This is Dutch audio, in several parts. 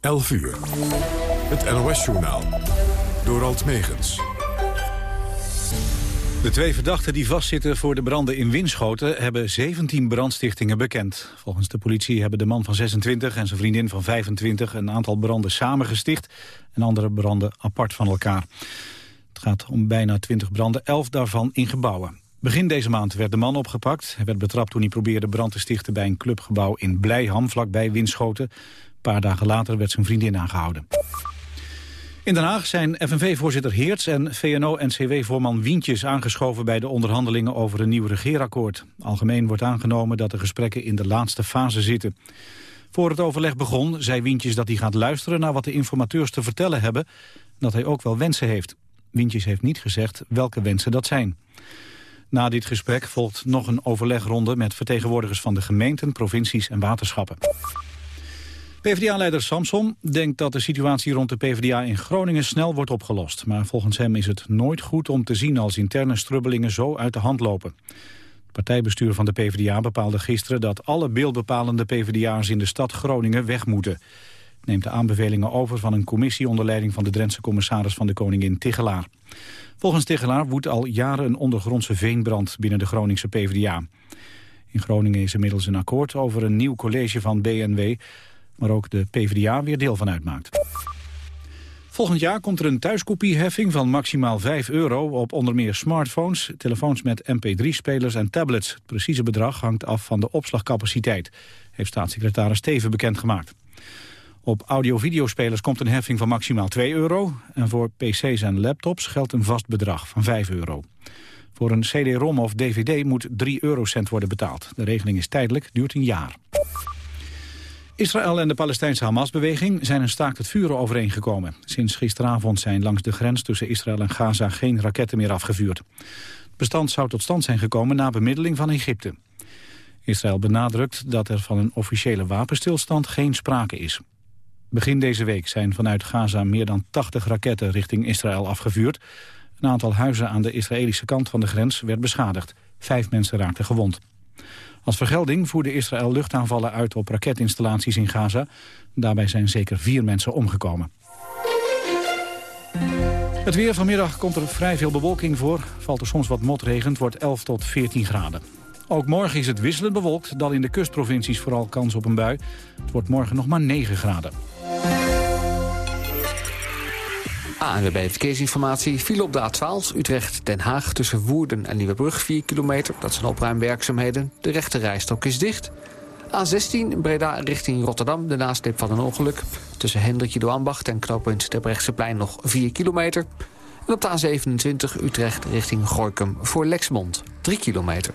11 uur. Het NOS-journaal. Door Alt Megens. De twee verdachten die vastzitten voor de branden in Winschoten... hebben 17 brandstichtingen bekend. Volgens de politie hebben de man van 26 en zijn vriendin van 25... een aantal branden samengesticht en andere branden apart van elkaar. Het gaat om bijna 20 branden, 11 daarvan in gebouwen. Begin deze maand werd de man opgepakt. Hij werd betrapt toen hij probeerde brand te stichten bij een clubgebouw in Blijham, vlakbij Winschoten. Een paar dagen later werd zijn vriendin aangehouden. In Den Haag zijn FNV-voorzitter Heerts en VNO-NCW-voorman Wientjes aangeschoven bij de onderhandelingen over een nieuw regeerakkoord. Algemeen wordt aangenomen dat de gesprekken in de laatste fase zitten. Voor het overleg begon, zei Wientjes dat hij gaat luisteren naar wat de informateurs te vertellen hebben, dat hij ook wel wensen heeft. Wientjes heeft niet gezegd welke wensen dat zijn. Na dit gesprek volgt nog een overlegronde met vertegenwoordigers van de gemeenten, provincies en waterschappen. PvdA-leider Samson denkt dat de situatie rond de PvdA in Groningen snel wordt opgelost. Maar volgens hem is het nooit goed om te zien als interne strubbelingen zo uit de hand lopen. Het partijbestuur van de PvdA bepaalde gisteren dat alle beeldbepalende PvdA'ers in de stad Groningen weg moeten. neemt de aanbevelingen over van een commissie onder leiding van de Drentse commissaris van de Koningin Tigelaar. Volgens Tigelaar woedt al jaren een ondergrondse veenbrand binnen de Groningse PvdA. In Groningen is inmiddels een akkoord over een nieuw college van BNW... waar ook de PvdA weer deel van uitmaakt. Volgend jaar komt er een thuiskopieheffing van maximaal 5 euro... op onder meer smartphones, telefoons met mp3-spelers en tablets. Het precieze bedrag hangt af van de opslagcapaciteit... heeft staatssecretaris Steven bekendgemaakt. Op audio-videospelers komt een heffing van maximaal 2 euro... en voor pc's en laptops geldt een vast bedrag van 5 euro. Voor een cd-rom of dvd moet 3 eurocent worden betaald. De regeling is tijdelijk, duurt een jaar. Israël en de Palestijnse Hamas-beweging zijn een staakt het vuren overeengekomen. Sinds gisteravond zijn langs de grens tussen Israël en Gaza geen raketten meer afgevuurd. Het bestand zou tot stand zijn gekomen na bemiddeling van Egypte. Israël benadrukt dat er van een officiële wapenstilstand geen sprake is. Begin deze week zijn vanuit Gaza meer dan 80 raketten richting Israël afgevuurd. Een aantal huizen aan de Israëlische kant van de grens werd beschadigd. Vijf mensen raakten gewond. Als vergelding voerde Israël luchtaanvallen uit op raketinstallaties in Gaza. Daarbij zijn zeker vier mensen omgekomen. Het weer vanmiddag komt er vrij veel bewolking voor. Valt er soms wat motregen, het wordt 11 tot 14 graden. Ook morgen is het wisselend bewolkt, dan in de kustprovincies vooral kans op een bui. Het wordt morgen nog maar 9 graden. ANWB Verkeersinformatie viel op de A12 Utrecht-Den Haag... tussen Woerden en Nieuwebrug, 4 kilometer. Dat zijn opruimwerkzaamheden. De rechte rijstok is dicht. A16 Breda richting Rotterdam, de nasleep van een ongeluk. Tussen Hendrikje de Ambacht en knooppunt Terbrechtseplein nog 4 kilometer. En op de A27 Utrecht richting Gorkum voor Lexmond, 3 kilometer.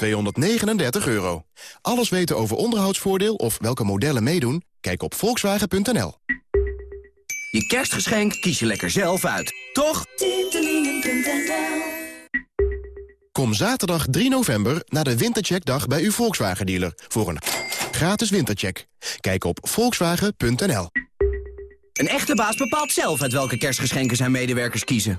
239 euro. Alles weten over onderhoudsvoordeel of welke modellen meedoen? Kijk op volkswagen.nl. Je kerstgeschenk kies je lekker zelf uit, toch? Kom zaterdag 3 november naar de Wintercheckdag bij uw Volkswagen-dealer... voor een gratis wintercheck. Kijk op volkswagen.nl. Een echte baas bepaalt zelf uit welke kerstgeschenken zijn medewerkers kiezen.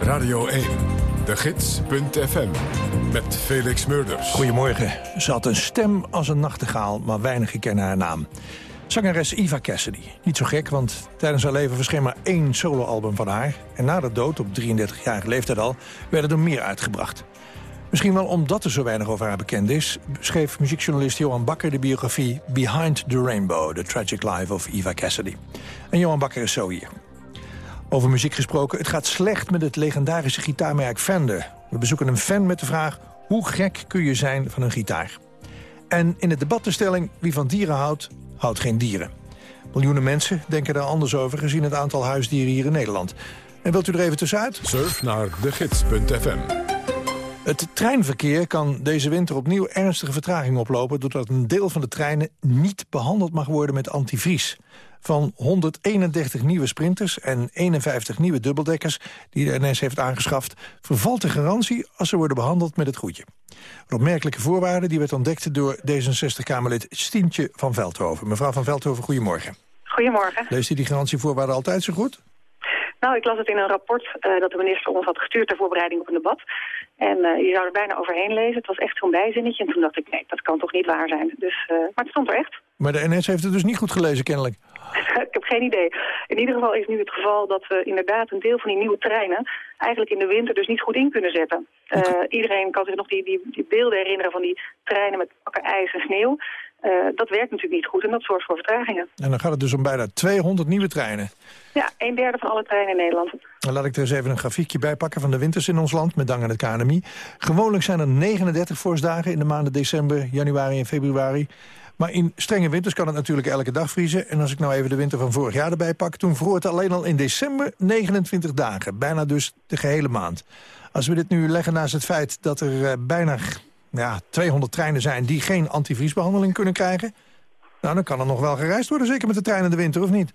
Radio 1. De Gids.fm. Met Felix Murders. Goedemorgen. Ze had een stem als een nachtegaal, maar weinigen kennen haar naam. Zangeres Eva Cassidy. Niet zo gek, want tijdens haar leven verscheen maar één soloalbum van haar. En na de dood, op 33-jarige leeftijd al, werden er meer uitgebracht. Misschien wel omdat er zo weinig over haar bekend is... schreef muziekjournalist Johan Bakker de biografie... Behind the Rainbow, The Tragic Life of Eva Cassidy. En Johan Bakker is zo hier. Over muziek gesproken, het gaat slecht met het legendarische gitaarmerk Fender. We bezoeken een fan met de vraag... hoe gek kun je zijn van een gitaar? En in het debat de stelling... wie van dieren houdt, houdt geen dieren. Miljoenen mensen denken daar anders over... gezien het aantal huisdieren hier in Nederland. En wilt u er even tussenuit? Surf naar degids.fm. Het treinverkeer kan deze winter opnieuw ernstige vertraging oplopen... doordat een deel van de treinen niet behandeld mag worden met antivries. Van 131 nieuwe sprinters en 51 nieuwe dubbeldekkers... die de NS heeft aangeschaft, vervalt de garantie... als ze worden behandeld met het goedje. Een opmerkelijke voorwaarde die werd ontdekt door D66-Kamerlid Stientje van Veldhoven. Mevrouw van Veldhoven, goedemorgen. Goedemorgen. Leest u die garantievoorwaarden altijd zo goed? Nou, ik las het in een rapport uh, dat de minister ons had gestuurd ter voorbereiding op een debat. En uh, je zou er bijna overheen lezen. Het was echt zo'n bijzinnetje. En toen dacht ik, nee, dat kan toch niet waar zijn. Dus, uh, maar het stond er echt. Maar de NS heeft het dus niet goed gelezen, kennelijk. ik heb geen idee. In ieder geval is nu het geval dat we inderdaad een deel van die nieuwe treinen... eigenlijk in de winter dus niet goed in kunnen zetten. iedereen kan zich nog die, die, die beelden herinneren van die treinen met pakken ijs en sneeuw. Dat werkt natuurlijk niet goed en dat zorgt voor vertragingen. En dan gaat het dus om bijna 200 nieuwe treinen. Ja, een derde van alle treinen in Nederland. Dan laat ik er eens even een grafiekje bij pakken van de winters in ons land... met dank aan het KNMI. Gewoonlijk zijn er 39 vorstdagen in de maanden december, januari en februari. Maar in strenge winters kan het natuurlijk elke dag vriezen. En als ik nou even de winter van vorig jaar erbij pak... toen vroor het alleen al in december 29 dagen. Bijna dus de gehele maand. Als we dit nu leggen naast het feit dat er uh, bijna ja, 200 treinen zijn die geen antivriesbehandeling kunnen krijgen... nou, dan kan er nog wel gereisd worden, zeker met de trein in de winter, of niet?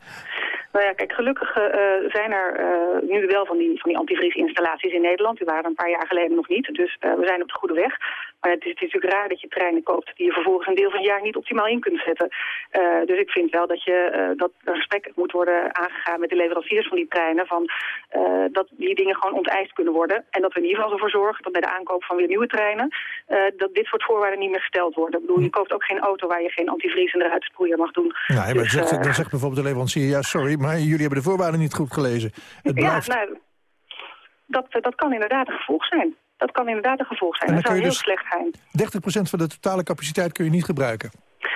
Nou ja, kijk, gelukkig uh, zijn er uh, nu wel van die, van die antivriesinstallaties in Nederland. Die waren er een paar jaar geleden nog niet, dus uh, we zijn op de goede weg. Maar het is, het is, natuurlijk raar dat je treinen koopt die je vervolgens een deel van het jaar niet optimaal in kunt zetten. Uh, dus ik vind wel dat, je, uh, dat er gesprek moet worden aangegaan met de leveranciers van die treinen. Van, uh, dat die dingen gewoon onteist kunnen worden. En dat we in ieder geval ervoor zorgen dat bij de aankoop van weer nieuwe treinen... dat dit soort voorwaarden niet meer gesteld worden. Ik bedoel, je koopt ook geen auto waar je geen antivries en eruit sproeier mag doen. Nee, maar dus, zegt, dan zegt bijvoorbeeld de leverancier... ja, sorry, maar jullie hebben de voorwaarden niet goed gelezen. Het blijft... Ja, nou, dat, dat kan inderdaad een gevolg zijn. Dat kan inderdaad een gevolg zijn. Dat zou heel dus slecht zijn. 30% van de totale capaciteit kun je niet gebruiken.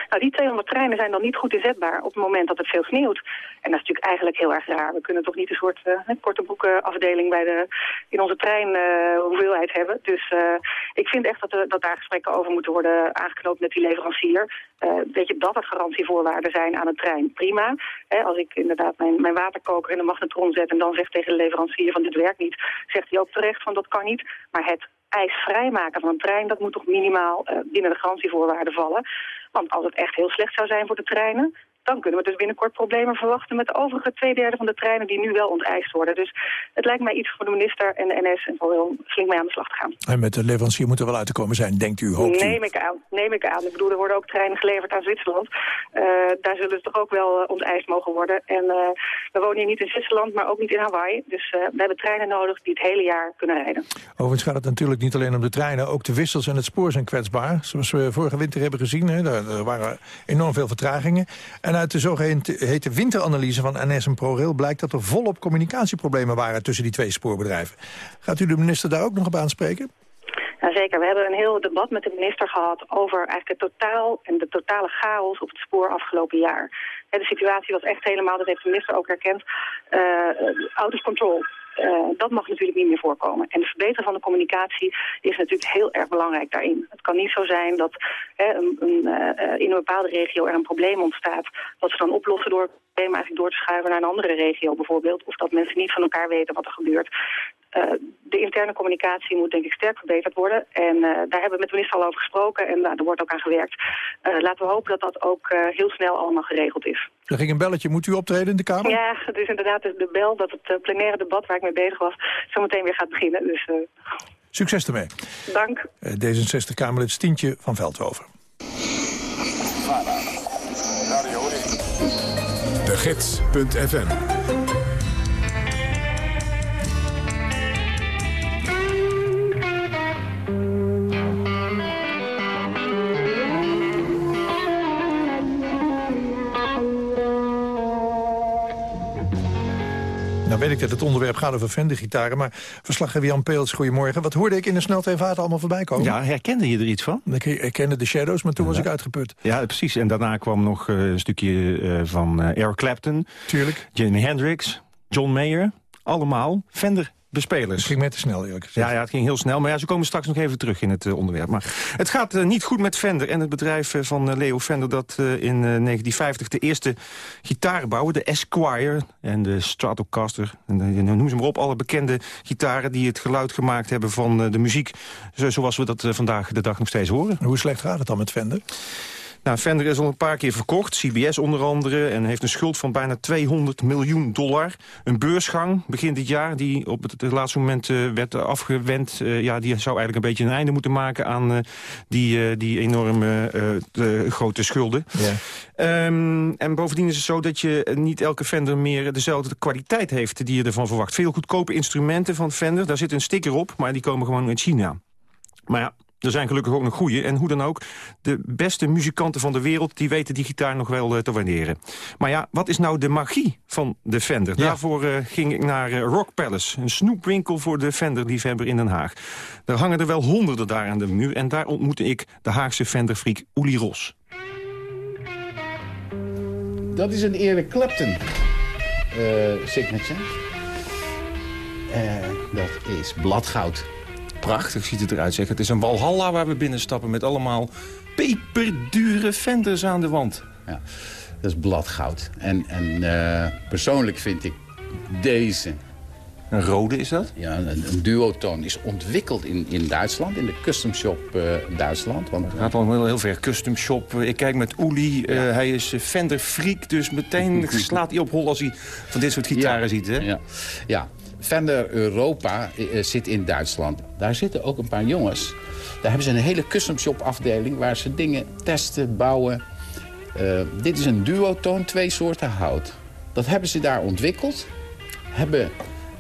Nou, die 200 treinen zijn dan niet goed inzetbaar op het moment dat het veel sneeuwt. En dat is natuurlijk eigenlijk heel erg raar. We kunnen toch niet een soort uh, korte boekenafdeling bij de, in onze treinhoeveelheid uh, hebben. Dus uh, ik vind echt dat, dat daar gesprekken over moeten worden aangeknoopt met die leverancier. weet je, dat er garantievoorwaarden zijn aan een trein, prima. als ik inderdaad mijn, mijn waterkoker in de magnetron zet en dan zeg tegen de leverancier van dit werkt niet, zegt hij ook terecht van dat kan niet. Maar het ijsvrij maken van een trein, dat moet toch minimaal binnen de garantievoorwaarden vallen. Want als het echt heel slecht zou zijn voor de treinen dan kunnen we dus binnenkort problemen verwachten met de overige twee derde van de treinen die nu wel onteist worden. Dus het lijkt mij iets voor de minister en de NS en vooral flink mee aan de slag te gaan. En met de leverancier moet er wel uit te komen zijn, denkt u, hoopt Neem ik aan, neem ik aan. Ik bedoel, er worden ook treinen geleverd aan Zwitserland. Uh, daar zullen ze toch ook wel uh, onteist mogen worden. En uh, we wonen hier niet in Zwitserland, maar ook niet in Hawaii. Dus we hebben treinen nodig die het hele jaar kunnen rijden. Overigens gaat het natuurlijk niet alleen om de treinen. Ook de wissels en het spoor zijn kwetsbaar. Zoals we vorige winter hebben gezien, hè, er waren enorm veel vertragingen. En uit de zogeheten winteranalyse van NS en ProRail... blijkt dat er volop communicatieproblemen waren tussen die twee spoorbedrijven. Gaat u de minister daar ook nog op aanspreken? Jazeker, we hebben een heel debat met de minister gehad over eigenlijk het totaal en de totale chaos op het spoor afgelopen jaar. De situatie was echt helemaal, dat heeft de minister ook erkend, uh, out of control. Uh, dat mag natuurlijk niet meer voorkomen. En het verbeteren van de communicatie is natuurlijk heel erg belangrijk daarin. Het kan niet zo zijn dat hè, een, een, uh, in een bepaalde regio er een probleem ontstaat... dat ze dan oplossen door probleem eigenlijk door te schuiven naar een andere regio bijvoorbeeld. Of dat mensen niet van elkaar weten wat er gebeurt. de interne communicatie moet denk ik sterk verbeterd worden. En daar hebben we met de minister al over gesproken en daar wordt ook aan gewerkt. laten we hopen dat dat ook heel snel allemaal geregeld is. Er ging een belletje. Moet u optreden in de Kamer? Ja, het is inderdaad de bel dat het plenaire debat waar ik mee bezig was... zometeen weer gaat beginnen. Dus, Succes ermee. Dank. D66-Kamerlid Stientje van Veldhoven. De Nou weet ik dat het onderwerp gaat over Fender-gitaren... maar verslaggever Jan Peels, goedemorgen. Wat hoorde ik in de sneltevaart allemaal voorbij komen? Ja, herkende je er iets van? Ik herkende de Shadows, maar toen was ik uitgeput. Ja, precies. En daarna kwam nog uh, een stukje uh, van uh, Eric Clapton. Tuurlijk. Jimi Hendrix, John Mayer. Allemaal Fender bespelers. Het ging met te snel, eerlijk gezegd. Ja, ja, het ging heel snel. Maar ja, ze komen straks nog even terug in het uh, onderwerp. Maar het gaat uh, niet goed met Fender. En het bedrijf uh, van Leo Fender dat in 1950 de eerste gitaren bouwde. De Esquire en de Stratocaster. En noem ze maar op. Alle bekende gitaren die het geluid gemaakt hebben van de muziek. Zo, zoals we dat vandaag de dag nog steeds horen. Hoe slecht gaat het dan met Fender? Nou, Fender is al een paar keer verkocht, CBS onder andere... en heeft een schuld van bijna 200 miljoen dollar. Een beursgang begin dit jaar, die op het, laatste moment uh, werd afgewend... Uh, ja, die zou eigenlijk een beetje een einde moeten maken aan uh, die, die enorme grote schulden. Ja. Um, en bovendien is het zo dat je niet elke Fender meer dezelfde kwaliteit heeft... die je ervan verwacht. Veel goedkope instrumenten van Fender, daar zit een sticker op... maar die komen gewoon uit China. Maar ja, er zijn gelukkig ook nog goede. En hoe dan ook, de beste muzikanten van de wereld... die weten die gitaar nog wel uh, te waarderen. Maar ja, wat is nou de magie van de Fender? Ja. Daarvoor uh, ging ik naar uh, Rock Palace. Een snoepwinkel voor de Fender-liefhebber in Den Haag. Daar hangen er wel honderden daar aan de muur. En daar ontmoette ik de Haagse Fender-freak Uli Ros. Dat is een Eric Clapton signature. dat is bladgoud prachtig ziet het eruit. Zeg. Het is een walhalla waar we binnenstappen met allemaal peperdure Fenders aan de wand. Ja, dat is bladgoud. En, en uh, persoonlijk vind ik deze... Een rode is dat? Ja, een, een duotoon is ontwikkeld in, in Duitsland, in de custom shop uh, Duitsland. Want... Het gaat al heel, heel ver. Custom shop. Ik kijk met Uli, ja. hij is Fender freak, dus meteen slaat hij op hol als hij van dit soort gitaren ja. ziet. Hè? Ja. ja, Fender Europa uh, zit in Duitsland. Daar zitten ook een paar jongens. Daar hebben ze een hele custom shop afdeling... waar ze dingen testen, bouwen. Uh, dit is een duotoon, twee soorten hout. Dat hebben ze daar ontwikkeld. Hebben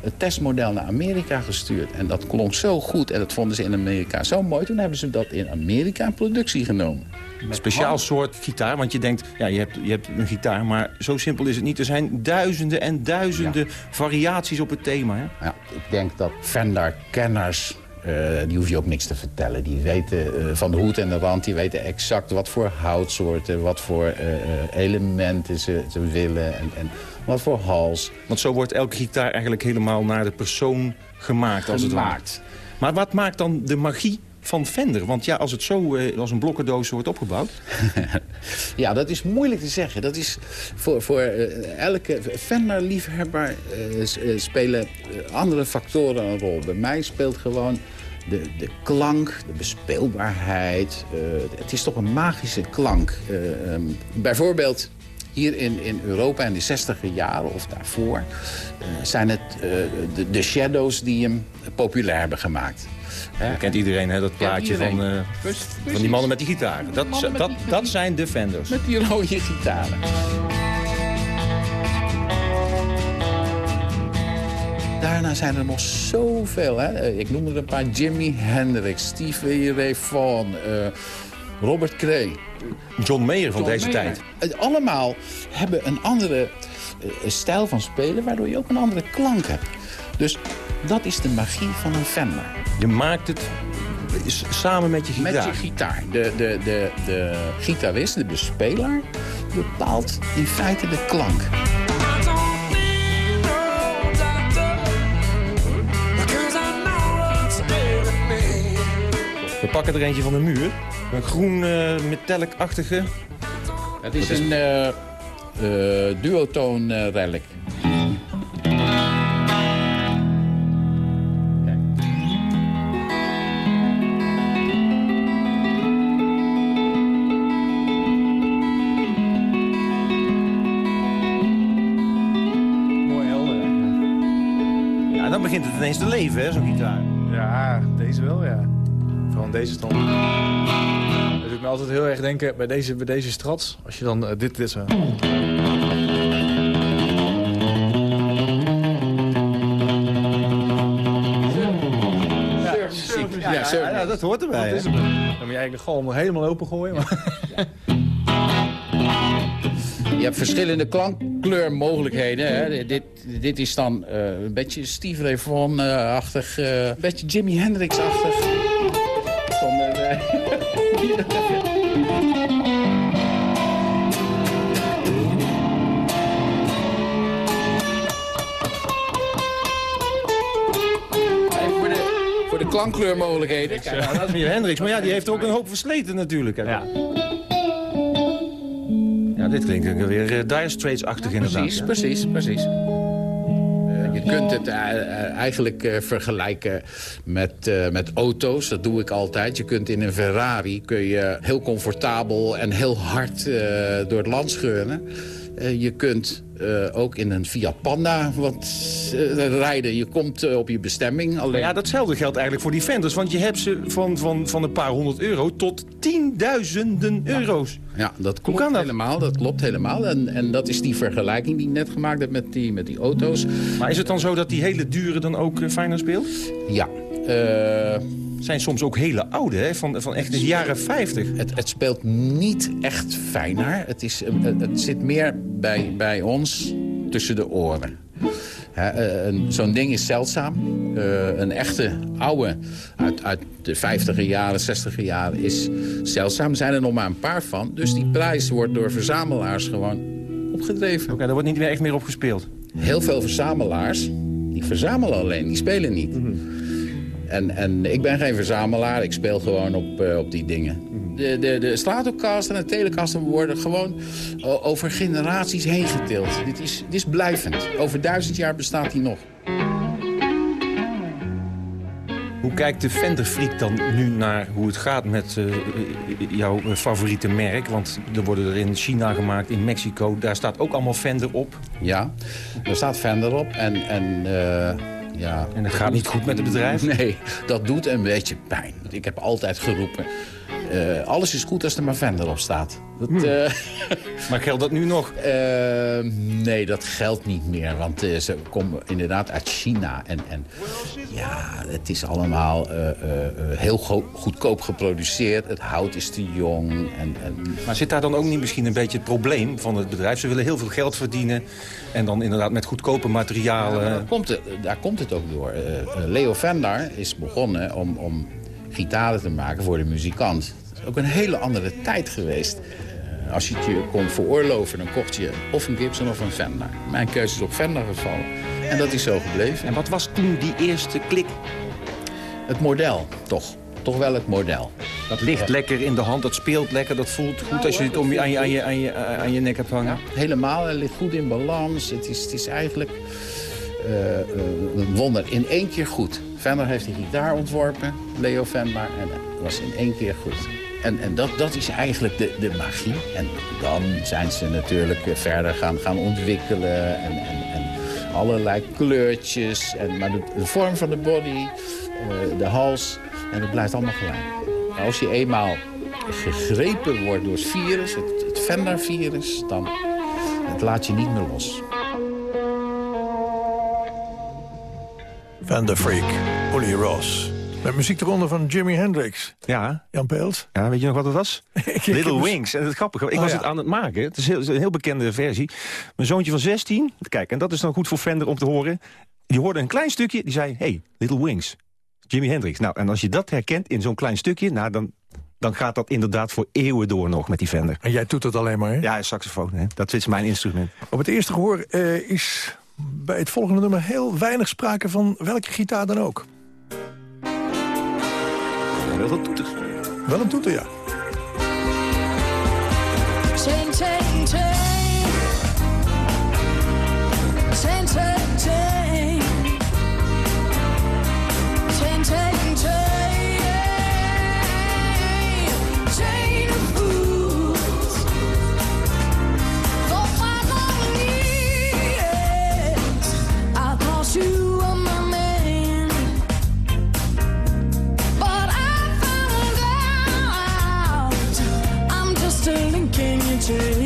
het testmodel naar Amerika gestuurd. En dat klonk zo goed en dat vonden ze in Amerika zo mooi. Toen hebben ze dat in Amerika in productie genomen. Een speciaal soort gitaar, want je denkt, ja, je hebt, je hebt een gitaar, maar zo simpel is het niet. Er zijn duizenden en duizenden ja. variaties op het thema. Hè? Ja, ik denk dat Fender-kenners, die hoef je ook niks te vertellen. Die weten uh, van de hoed en de rand, die weten exact wat voor houtsoorten, wat voor uh, elementen ze, ze willen en, en wat voor hals. Want zo wordt elke gitaar eigenlijk helemaal naar de persoon gemaakt, als gemaakt. het ware. Maar wat maakt dan de magie van Fender? Want ja, als het zo als een blokkendoos wordt opgebouwd... ja, dat is moeilijk te zeggen. Dat is voor, voor uh, elke Fender-liefhebber uh, spelen andere factoren een rol. Bij mij speelt gewoon de, de klank, de bespeelbaarheid. het is toch een magische klank. Um, bijvoorbeeld hier in, in Europa in de 60 jaren of daarvoor... Uh, zijn het uh, de, de, shadows die hem populair hebben gemaakt. Dat kent iedereen, hè, dat plaatje van, uh, Precies. van die mannen met die gitaren. Dat, dat, die, dat zijn de Fenders. Met die rode gitaren. Daarna zijn er nog zoveel. Hè? Ik noem er een paar. Jimi Hendrix, Stevie Ray Vaughan... Robert Cray. John Mayer van John deze Mayer. tijd. Allemaal hebben een andere uh, stijl van spelen... waardoor je ook een andere klank hebt. Dus dat is de magie van een Fender. Je maakt het samen met je gitaar? Met je gitaar. De, de, de, de gitarist, de bespeler, bepaalt in feite de klank. We pakken er eentje van de muur. Een groen uh, metallic-achtige. Het is, is... een uh, uh, duotoon relic. begint het ineens te leven, hè, zo'n gitaar. Ja, deze wel, ja. Vooral deze stand. Dat doet me altijd heel erg denken bij deze, bij deze strats. Als je dan eh, dit, dit zo... Ja, Ja. Ja, dat hoort erbij. Dat is. Dan moet je eigenlijk de galm helemaal open gooien. Maar... Je hebt verschillende klankkleurmogelijkheden. Hè. Dit, dit is dan eh, een beetje Steve Ray Vaughan-achtig. eh, een beetje Jimi Hendrix-achtig. Klankkleurmogelijkheden. Ja, dat is meer Hendricks, maar ja, die heeft ook een hoop versleten natuurlijk. Ja, ja dit klinkt ook weer uh, Dire Straits-achtig inderdaad. Precies, precies, precies. Je kunt het eh, eh, eigenlijk eh, vergelijken met, eh, met auto's. Dat doe ik altijd. Je kunt in een Ferrari kun je heel comfortabel en heel hard eh, door het land scheuren. Eh, je kunt eh, ook in een Fiat Panda wat eh, rijden. Je komt eh, op je bestemming. Alleen... Maar ja, datzelfde geldt eigenlijk voor die Fenders. Want je hebt ze van, van, van een paar honderd euro tot tienduizenden euro's. Ja, dat klopt dat? helemaal. Dat klopt helemaal. En, en dat is die vergelijking die ik net gemaakt heb met die, met die auto's. Maar is het dan zo dat die hele dure dan ook fijner speelt? Ja. Zijn soms ook hele oude, hè? Van, van echt de jaren 50. Het, het speelt niet echt fijner. Het, is, het, het zit meer bij, bij ons tussen de oren. Zo'n ding is zeldzaam. Uh, een echte oude uit, uit de 50er jaren, 60er jaren is zeldzaam. Er zijn er nog maar een paar van. Dus die prijs wordt door verzamelaars gewoon opgedreven. Oké, okay, daar wordt niet meer echt meer op gespeeld. Heel veel verzamelaars, die verzamelen alleen, die spelen niet. Mm -hmm. En, en ik ben geen verzamelaar, ik speel gewoon op, uh, op die dingen. De, de, de en de Telecaster worden gewoon over generaties heen getild. Dit is, dit is blijvend. Over duizend jaar bestaat die nog. Hoe kijkt de Fender-freak dan nu naar hoe het gaat met uh, jouw favoriete merk? Want er worden er in China gemaakt, in Mexico. Daar staat ook allemaal Fender op. Ja, er staat Fender op en... en uh... Ja, en het gaat niet goed met het bedrijf? Nee, dat doet een beetje pijn. Ik heb altijd geroepen, uh, alles is goed als er maar Fender op staat. Dat, hmm. uh, maar geldt dat nu nog? Uh, nee, dat geldt niet meer. Want ze komen inderdaad uit China. En, en ja, het is allemaal heel go goedkoop geproduceerd. Het hout is te jong. En, en... Maar zit daar dan ook niet misschien een beetje het probleem van het bedrijf? Ze willen heel veel geld verdienen. En dan inderdaad met goedkope materialen. Ja, daar, komt het, daar komt het ook door. Leo Fender is begonnen om, om gitaren te maken voor de muzikant. Dat is ook een hele andere tijd geweest. Als je het je kon veroorloven, dan kocht je of een Gibson of een Fender. Mijn keuze is op Fender gevallen. En dat is zo gebleven. En wat was toen die eerste klik? Het model, toch. Toch wel het model. Dat ligt lekker in de hand, dat speelt lekker, dat voelt goed als je het om je, aan, je, aan, je, aan, je, aan je nek hebt hangen. Ja, helemaal, het ligt goed in balans. Het is, het is eigenlijk uh, uh, een wonder. In één keer goed. Fender heeft die gitaar ontworpen, Leo Fender, en dat was in één keer goed. En, en dat, dat is eigenlijk de, de magie. En dan zijn ze natuurlijk verder gaan, gaan ontwikkelen en, en, en allerlei kleurtjes. En, maar de, vorm van de body, uh, de hals, en dat blijft allemaal gelijk. Als je eenmaal gegrepen wordt door het virus, het, het Fender-virus, dan laat je niet meer los. Van de Freak, Olly Ross. Met muziek eronder van Jimi Hendrix. Ja. Jan Peels. Ja, weet je nog wat het was? Little Wings. En het grappige, ik oh, was ja. het aan het maken. Het is, heel, het is een heel bekende versie. Mijn zoontje van 16, kijk, en dat is dan goed voor Fender om te horen. Die hoorde een klein stukje, die zei, hey, Little Wings. Jimi Hendrix. Nou, en als je dat herkent in zo'n klein stukje, nou, dan, dan gaat dat inderdaad voor eeuwen door nog met die Fender. En jij doet dat alleen maar, hè? Ja, saxofoon. Hè? Dat is mijn instrument. Op het eerste gehoor uh, is bij het volgende nummer heel weinig sprake van welke gitaar dan ook. Wel een toeter. Wel een toeter, ja. Chain, chain, chain. Chain, chain, chain. to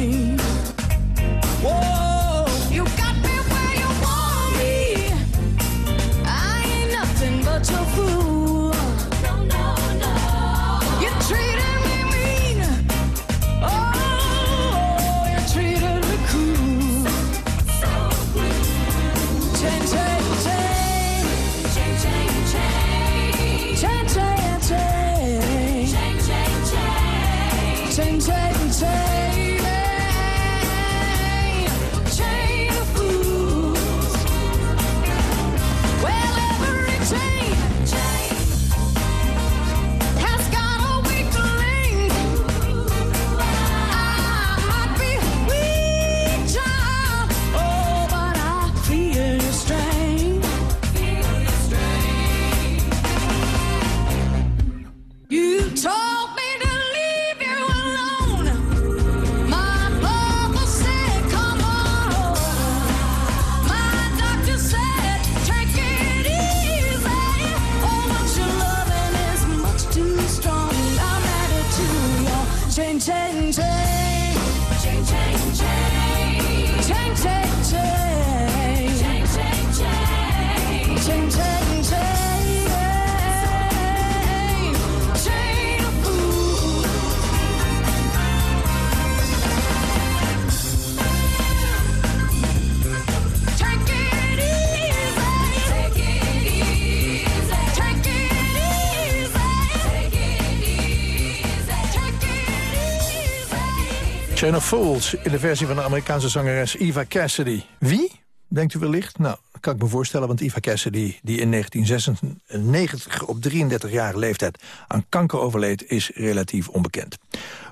Chain of in de versie van de Amerikaanse zangeres Eva Cassidy. Wie? Denkt u wellicht? Nou, dat kan ik me voorstellen, want Eva Cassidy... die in 1996 op 33-jarige leeftijd aan kanker overleed... is relatief onbekend.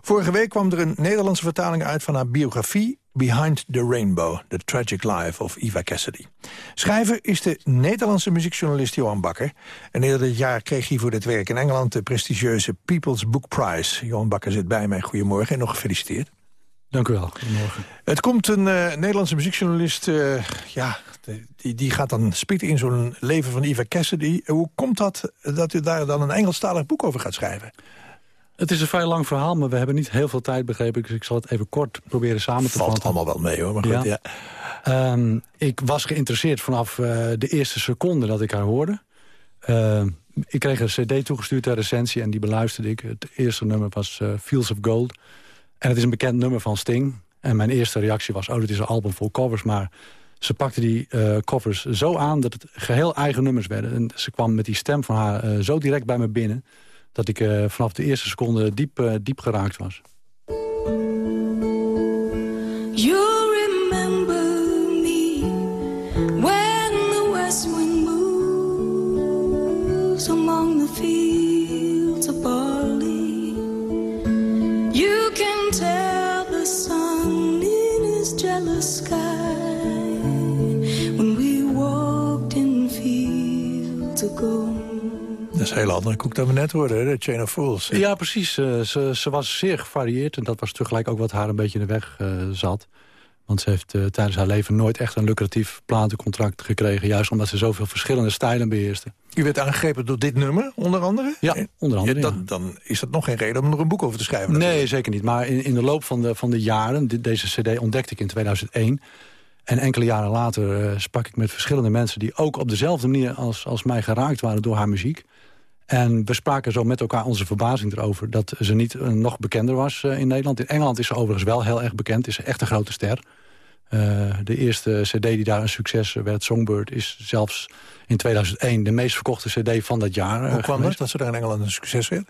Vorige week kwam er een Nederlandse vertaling uit van haar biografie... Behind the Rainbow, The Tragic Life of Eva Cassidy. Schrijver is de Nederlandse muziekjournalist Johan Bakker. En eerder dit jaar kreeg hij voor dit werk in Engeland... de prestigieuze People's Book Prize. Johan Bakker zit bij mij. Goedemorgen en nog gefeliciteerd. Dank u wel. Goedemorgen. Het komt een eh, Nederlandse muziekjournalist... eh, ja, die, die gaat dan spitten in zo'n leven van Eva Cassidy. Hoe komt dat dat u daar dan een Engelstalig boek over gaat schrijven? Het is een vrij lang verhaal, maar we hebben niet heel veel tijd begrepen. Dus ik zal het even kort proberen samen te Valt vatten. allemaal wel mee hoor, maar goed, ja. Ehm, ik was geïnteresseerd vanaf eh, de eerste seconde dat ik haar hoorde. Ehm, ik kreeg een cd toegestuurd ter recensie en die beluisterde ik. Het eerste nummer was eh, Fields of Gold. En het is een bekend nummer van Sting. En mijn eerste reactie was, oh, dit is een album vol covers. Maar ze pakte die eh, covers zo aan dat het geheel eigen nummers werden. En ze kwam met die stem van haar eh, zo direct bij me binnen... dat ik eh, vanaf de eerste seconde diep, diep geraakt was. Is een hele andere koek dan we net hoorden, de Chain of Fools. Ja, precies. Eh, ze, ze was zeer gevarieerd. En dat was tegelijk ook wat haar een beetje in de weg eh, zat. Want ze heeft eh, tijdens haar leven nooit echt een lucratief platencontract gekregen. Juist omdat ze zoveel verschillende stijlen beheerste. U werd aangegrepen door dit nummer, onder andere? Ja, onder andere, dan, dan is dat nog geen reden om er een boek over te schrijven. Nee, zeker niet. Maar in, in de loop van de, van de jaren... dit- deze cd ontdekte ik in 2001... En enkele jaren later sprak ik met verschillende mensen... die ook op dezelfde manier als, als mij geraakt waren door haar muziek. En we spraken zo met elkaar onze verbazing erover... dat ze niet eh, nog bekender was eh, in Nederland. In Engeland is ze overigens wel heel erg bekend. Is ze echt een grote ster. Eh, de eerste cd die daar een succes werd, Songbird... is zelfs in 2001 de meest verkochte cd van dat jaar Hoe kwam dat, dat ze daar in Engeland een succes werd?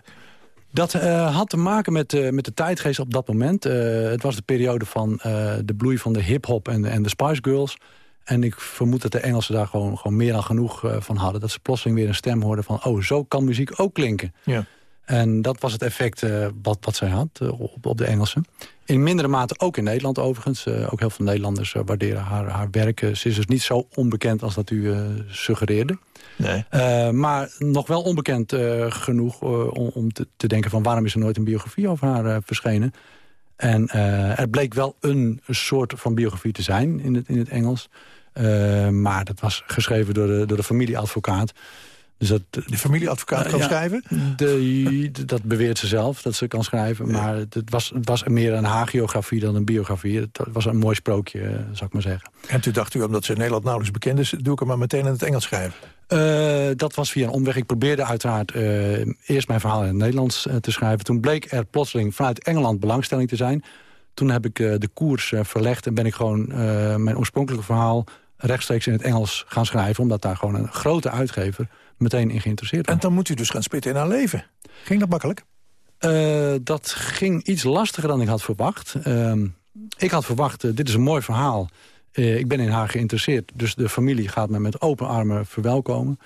Dat had te maken met, met de tijdgeest op dat moment. Het was de periode van de bloei van de hip-hop en, en de Spice Girls. En ik vermoed dat de Engelsen daar gewoon, gewoon meer dan genoeg eh, van hadden. Dat ze plotseling weer een stem hoorden van... oh, zo kan muziek ook klinken. Ja. En dat was het effect eh, wat, wat zij had eh, op, op de Engelsen. In mindere mate ook in Nederland overigens. Ook heel veel Nederlanders waarderen haar, haar werk. Eh, ze is dus niet zo onbekend als dat u suggereerde. Nee. Maar nog wel onbekend genoeg om, om te, te denken van... waarom is er nooit een biografie over haar verschenen? En er bleek wel een soort van biografie te zijn in het, in het Engels. Eh, maar dat was geschreven door de, door de familieadvocaat. Dus dat, De familieadvocaat Eh, kan ja. schrijven? de, dat beweert ze zelf, dat ze kan schrijven. Maar het was, het was meer een hagiografie dan een biografie. Het was een mooi sprookje, eh, zou ik maar zeggen. En toen dacht u, omdat ze in Nederland nauwelijks bekend is... doe ik hem maar meteen in het Engels schrijven. Dat was via een omweg. Ik probeerde uiteraard eerst mijn verhaal in het Nederlands te schrijven. Toen bleek er plotseling vanuit Engeland belangstelling te zijn. Toen heb ik de koers verlegd en ben ik gewoon mijn oorspronkelijke verhaal rechtstreeks in het Engels gaan schrijven. Omdat daar gewoon een grote uitgever meteen in geïnteresseerd was. En dan moet u dus gaan spitten in haar leven. Ging dat makkelijk? Eh, dat ging iets lastiger dan ik had verwacht. Ehm, ik had verwacht, eh, dit is een mooi verhaal. Eh, ik ben in haar geïnteresseerd, dus de familie gaat me met open armen verwelkomen.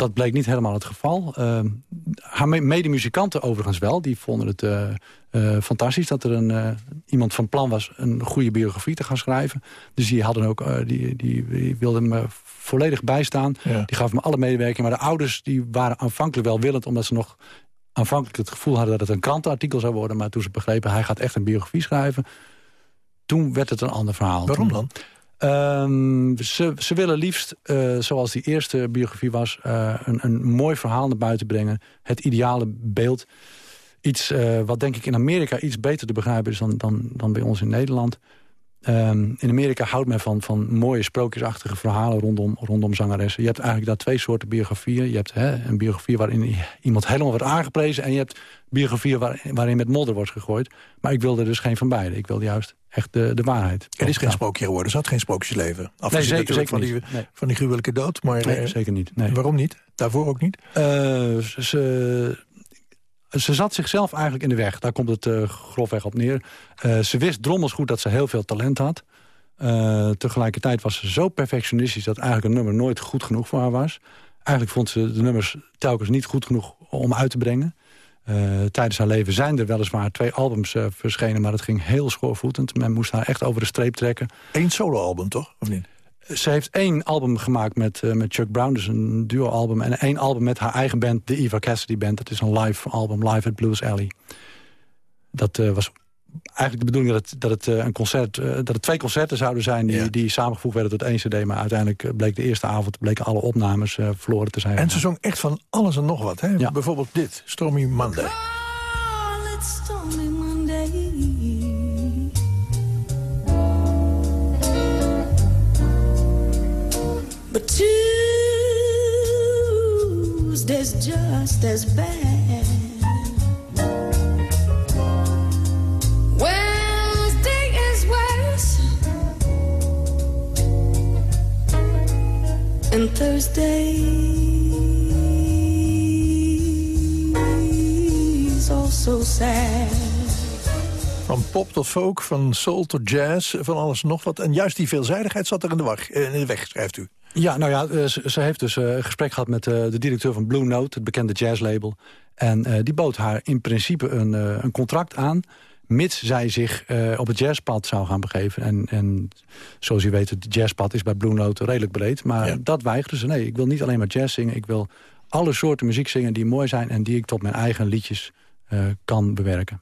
Dat bleek niet helemaal het geval. Ehm, haar me- medemuzikanten overigens wel. Die vonden het eh, eh, fantastisch dat er een, eh, iemand van plan was... een goede biografie te gaan schrijven. Dus die, hadden ook, die, die, die wilden me volledig bijstaan. Die gaven me alle medewerking. Maar de ouders die waren aanvankelijk wel willend... omdat ze nog aanvankelijk het gevoel hadden dat het een krantenartikel zou worden. Maar toen ze begrepen, hij gaat echt een biografie schrijven. Toen werd het een ander verhaal. Waarom Toen- Ehm, ze, ze willen liefst, eh, zoals die eerste biografie was... eh, een, een mooi verhaal naar buiten brengen. Het ideale beeld. Iets eh, wat denk ik in Amerika iets beter te begrijpen is dan, dan, dan bij ons in Nederland. Ehm, in Amerika houdt men van, van mooie sprookjesachtige verhalen rondom, rondom zangeressen. Je hebt eigenlijk daar twee soorten biografieën. Je hebt hè, een biografie waarin iemand helemaal wordt aangeprezen... en je hebt biografieën waar- waarin met modder wordt gegooid. Maar ik wilde dus geen van beide. Ik wilde juist echt de, de waarheid. Er is geen sprookje geworden. Ze had geen sprookjesleven. Afgezien zeker- natuurlijk zeker van, die, Nee. van die gruwelijke dood. Maar, Nee, eh, zeker niet. Nee. Waarom niet? Daarvoor ook niet? Eh, ze, ze zat zichzelf eigenlijk in de weg. Daar komt het eh, grofweg op neer. Eh, ze wist drommels goed dat ze heel veel talent had. Eh, tegelijkertijd was ze zo perfectionistisch... dat eigenlijk een nummer nooit goed genoeg voor haar was. Eigenlijk vond ze de nummers telkens niet goed genoeg om uit te brengen. Tijdens haar leven zijn er weliswaar twee albums verschenen... maar het ging heel schoorvoetend. Men moest haar echt over de streep trekken. Eén soloalbum, toch? Of niet? Ze heeft één album gemaakt met, eh, met Chuck Brown, dus een duo-album. En één album met haar eigen band, de Eva Cassidy Band. Dat is een live album, Live at Blues Alley. Dat eh, was eigenlijk de bedoeling dat het, dat het, eh, een concert, eh, dat het twee concerten zouden zijn... die, die samengevoegd werden tot één cd. Maar uiteindelijk bleek de eerste avond bleken alle opnames eh, verloren te zijn. En ze zong echt van alles en nog wat. Hè? Bijvoorbeeld dit, Stormy Monday. Call Tuesday's just as bad. Is. And Thursday's also sad. Van pop tot folk, van soul tot jazz, van alles nog wat. En juist die veelzijdigheid zat er in de, eh, in de weg, schrijft u. Ja, nou ja, eh, ze, ze heeft dus eh, een gesprek gehad met eh, de directeur van Blue Note, het bekende jazzlabel. En die bood haar in principe een, een contract aan, mits zij zich op het jazzpad zou gaan begeven. En, en zoals u weet, het jazzpad is bij Blue Note redelijk breed. Maar dat weigerde ze. Nee, ik wil niet alleen maar jazz zingen. Ik wil alle soorten muziek zingen die mooi zijn... en die ik tot mijn eigen liedjes kan bewerken.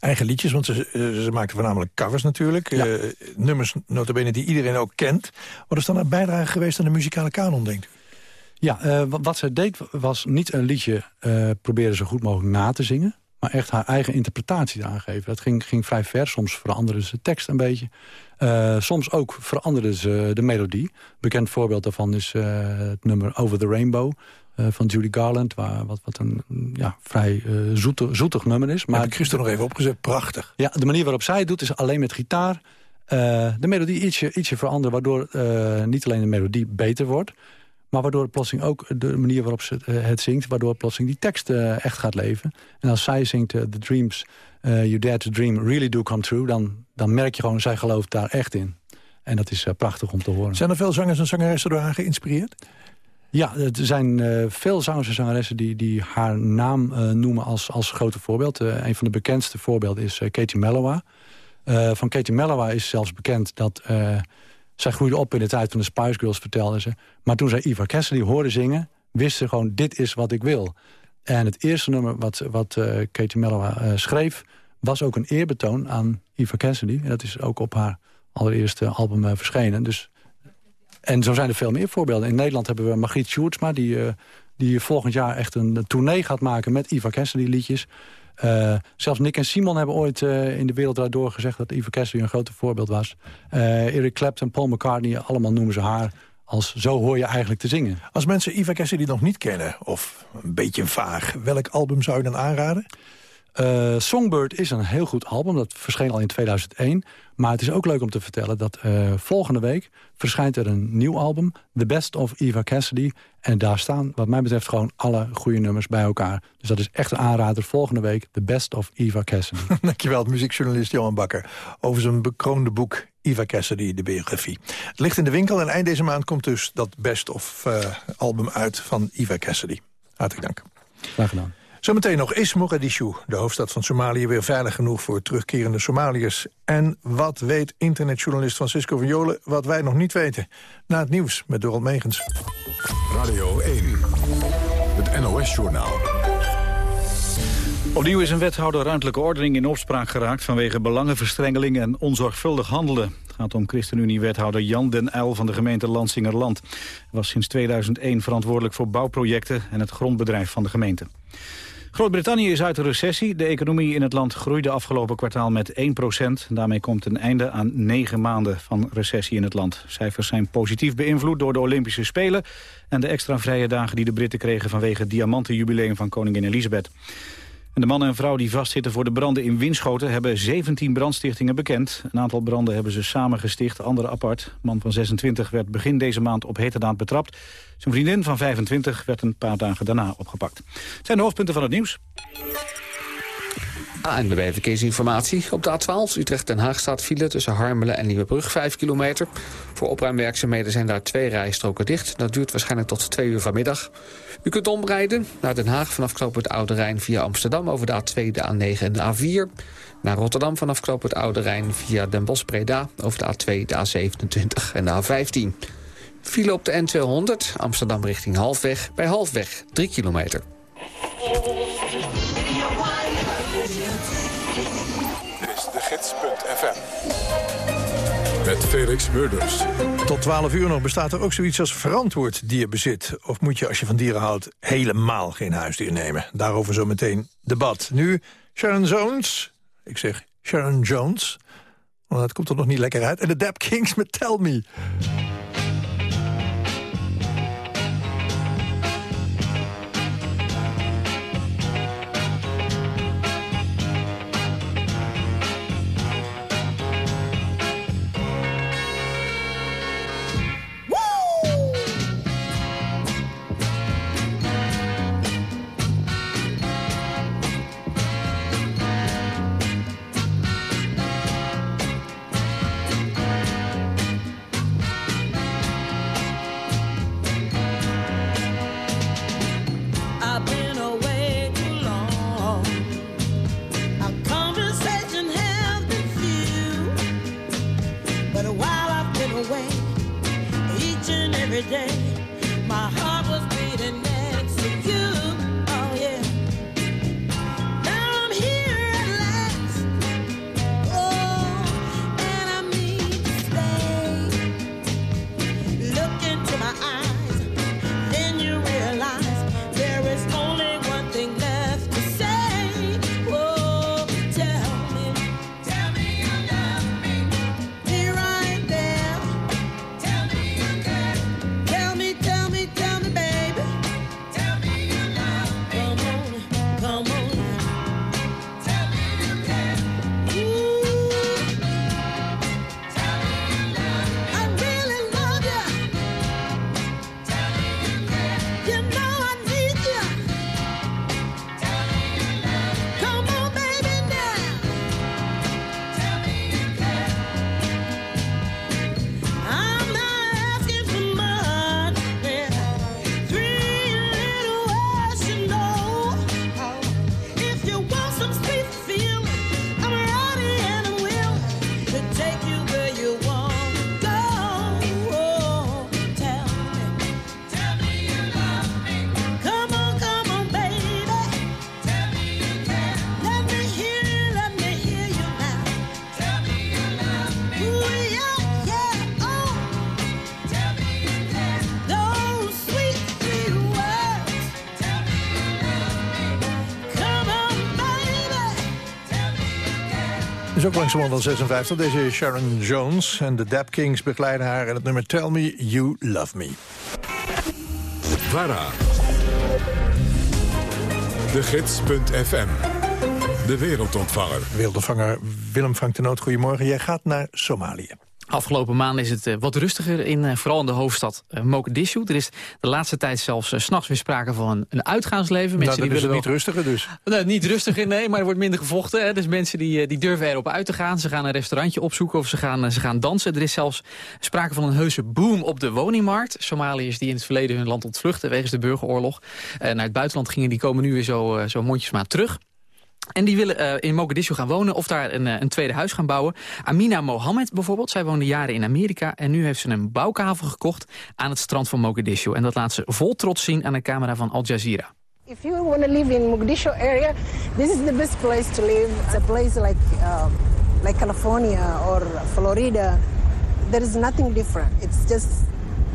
Eigen liedjes, want ze, eh, ze maakte voornamelijk covers natuurlijk. Ja. Eh, nummers, notabene, die iedereen ook kent. Wat is dan een bijdrage geweest aan de muzikale kanon, denkt u? Ja, eh, wa- wat ze deed was niet een liedje eh, proberen zo goed mogelijk na te zingen... maar echt haar eigen interpretatie eraan geven. Dat ging, ging vrij ver. Soms veranderde ze de tekst een beetje. Soms ook veranderde ze de melodie. Bekend voorbeeld daarvan is het nummer Over the Rainbow... eh, van Judy Garland, waar, wat, wat een ja, vrij eh, zoete, zoetig nummer is. Maar heb ik gisteren nog even opgezet, prachtig. Ja, de manier waarop zij het doet is alleen met gitaar. eh, de melodie ietsje, ietsje veranderen, waardoor niet alleen de melodie beter wordt... maar waardoor plotseling ook de manier waarop ze het, het zingt... waardoor plotseling die tekst echt gaat leven. En als zij zingt The Dreams You Dare to Dream Really Do Come True... Dan, dan merk je gewoon, zij gelooft daar echt in. En dat is prachtig om te horen. Zijn er veel zangers en zangeressen door haar geïnspireerd? Ja, er zijn eh, veel zangers en zangeressen die, die haar naam eh, noemen als, als grote voorbeeld. Eh, een van de bekendste voorbeelden is Katie Mellowa. Van Katie Mellowa is zelfs bekend dat... zij groeide op in de tijd van de Spice Girls, vertelde ze. Maar toen zij Eva Cassidy hoorde zingen... wist ze gewoon, dit is wat ik wil. En het eerste nummer wat, wat Katie Mellowa schreef... was ook een eerbetoon aan Eva Cassidy. En dat is ook op haar allereerste album verschenen. Dus en zo zijn er veel meer voorbeelden. In Nederland hebben we Margriet Sjoerdsma... die, eh, die volgend jaar echt een tournee gaat maken met Eva Cassidy liedjes. Eh, zelfs Nick en Simon hebben ooit eh, in de wereld daardoor gezegd... dat Eva Cassidy een grote voorbeeld was. Eric Clapton, Paul McCartney, allemaal noemen ze haar als zo hoor je eigenlijk te zingen. Als mensen Eva Cassidy nog niet kennen, of een beetje vaag... welk album zou je dan aanraden? Eh, Songbird is een heel goed album. Dat verscheen al in 2001. Maar het is ook leuk om te vertellen dat eh, volgende week... verschijnt er een nieuw album, The Best of Eva Cassidy. En daar staan, wat mij betreft, gewoon alle goede nummers bij elkaar. Dus dat is echt een aanrader. Volgende week, The Best of Eva Cassidy. Dankjewel, muziekjournalist Johan Bakker... over zijn bekroonde boek Eva Cassidy, de biografie. Het ligt in de winkel en eind deze maand komt dus... dat Best of eh, album uit van Eva Cassidy. Hartelijk dank. Graag gedaan. Zometeen nog is Mogadishu, de hoofdstad van Somalië... weer veilig genoeg voor terugkerende Somaliërs. En wat weet internetjournalist Francisco van Jolen... wat wij nog niet weten? Na het nieuws met Dorald Megens. Radio 1, het NOS-journaal. Opnieuw is een wethouder ruimtelijke ordening in opspraak geraakt... vanwege belangenverstrengeling en onzorgvuldig handelen. Het gaat om ChristenUnie-wethouder Jan den Uyl van de gemeente Lansingerland. Hij was sinds 2001 verantwoordelijk voor bouwprojecten... en het grondbedrijf van de gemeente. Groot-Brittannië is uit de recessie. De economie in het land groeide afgelopen kwartaal met 1% Daarmee komt een einde aan negen maanden van recessie in het land. Cijfers zijn positief beïnvloed door de Olympische Spelen... en de extra vrije dagen die de Britten kregen vanwege het diamantenjubileum van koningin Elisabeth. En de man en vrouw die vastzitten voor de branden in Winschoten... hebben 17 brandstichtingen bekend. Een aantal branden hebben ze samen gesticht, andere apart. Man van 26 werd begin deze maand op heterdaad betrapt. Zijn vriendin van 25 werd een paar dagen daarna opgepakt. Het zijn de hoofdpunten van het nieuws. ANWB Verkeersinformatie. Op de A12 Utrecht-Den Haag staat file tussen Harmelen en Nieuwebrug 5 kilometer. Voor opruimwerkzaamheden zijn daar twee rijstroken dicht. Dat duurt waarschijnlijk tot 2 uur vanmiddag. U kunt omrijden naar Den Haag vanaf knooppunt Oude Rijn via Amsterdam... over de A2, de A9 en de A4. Naar Rotterdam vanaf knooppunt Oude Rijn via Den Bosch-Breda... over de A2, de A27 en de A15. File op de N200 Amsterdam richting Halfweg. Bij Halfweg 3 kilometer. gids.fm. Met Felix Murders. Tot 12 uur nog bestaat er ook zoiets als verantwoord dierbezit. Of moet je, als je van dieren houdt, helemaal geen huisdier nemen? Daarover zo meteen debat. Nu Sharon Jones. Ik zeg Sharon Jones. Want het komt er nog niet lekker uit. En de Dap Kings met Tell Me. Langzamerhand al 56. Deze is Sharon Jones en de Dap Kings begeleiden haar in het nummer Tell Me You Love Me. VARA. De Gids.fm. De wereldontvanger. Wereldontvanger Willem Frank de Noot, goedemorgen. Jij gaat naar Somalië. Afgelopen maanden is het eh, wat rustiger, in, eh, vooral in de hoofdstad eh, Mogadishu. Er is de laatste tijd zelfs s s'nachts weer sprake van een, uitgaansleven. Nou, Mensen die willen niet wel- rustiger dus. Nee, niet rustiger, nee, maar er wordt minder gevochten. Hè. Dus mensen die, die durven erop uit te gaan. Ze gaan een restaurantje opzoeken of ze gaan, ze gaan dansen. Er is zelfs sprake van een heuse boom op de woningmarkt. Somaliërs die in het verleden hun land ontvluchten wegens de burgeroorlog. naar het buitenland gingen, die komen nu weer zo, zo mondjesmaat terug. En die willen eh, in Mogadishu gaan wonen of daar een, eh, een tweede huis gaan bouwen. Amina Mohammed bijvoorbeeld, zij woonde jaren in Amerika... en nu heeft ze een bouwkavel gekocht aan het strand van Mogadishu. En dat laat ze vol trots zien aan de camera van Al Jazeera. If you want to live in Mogadishu area, this is the best place to live. It's a place like uh, like California or Florida. There is nothing different. It's just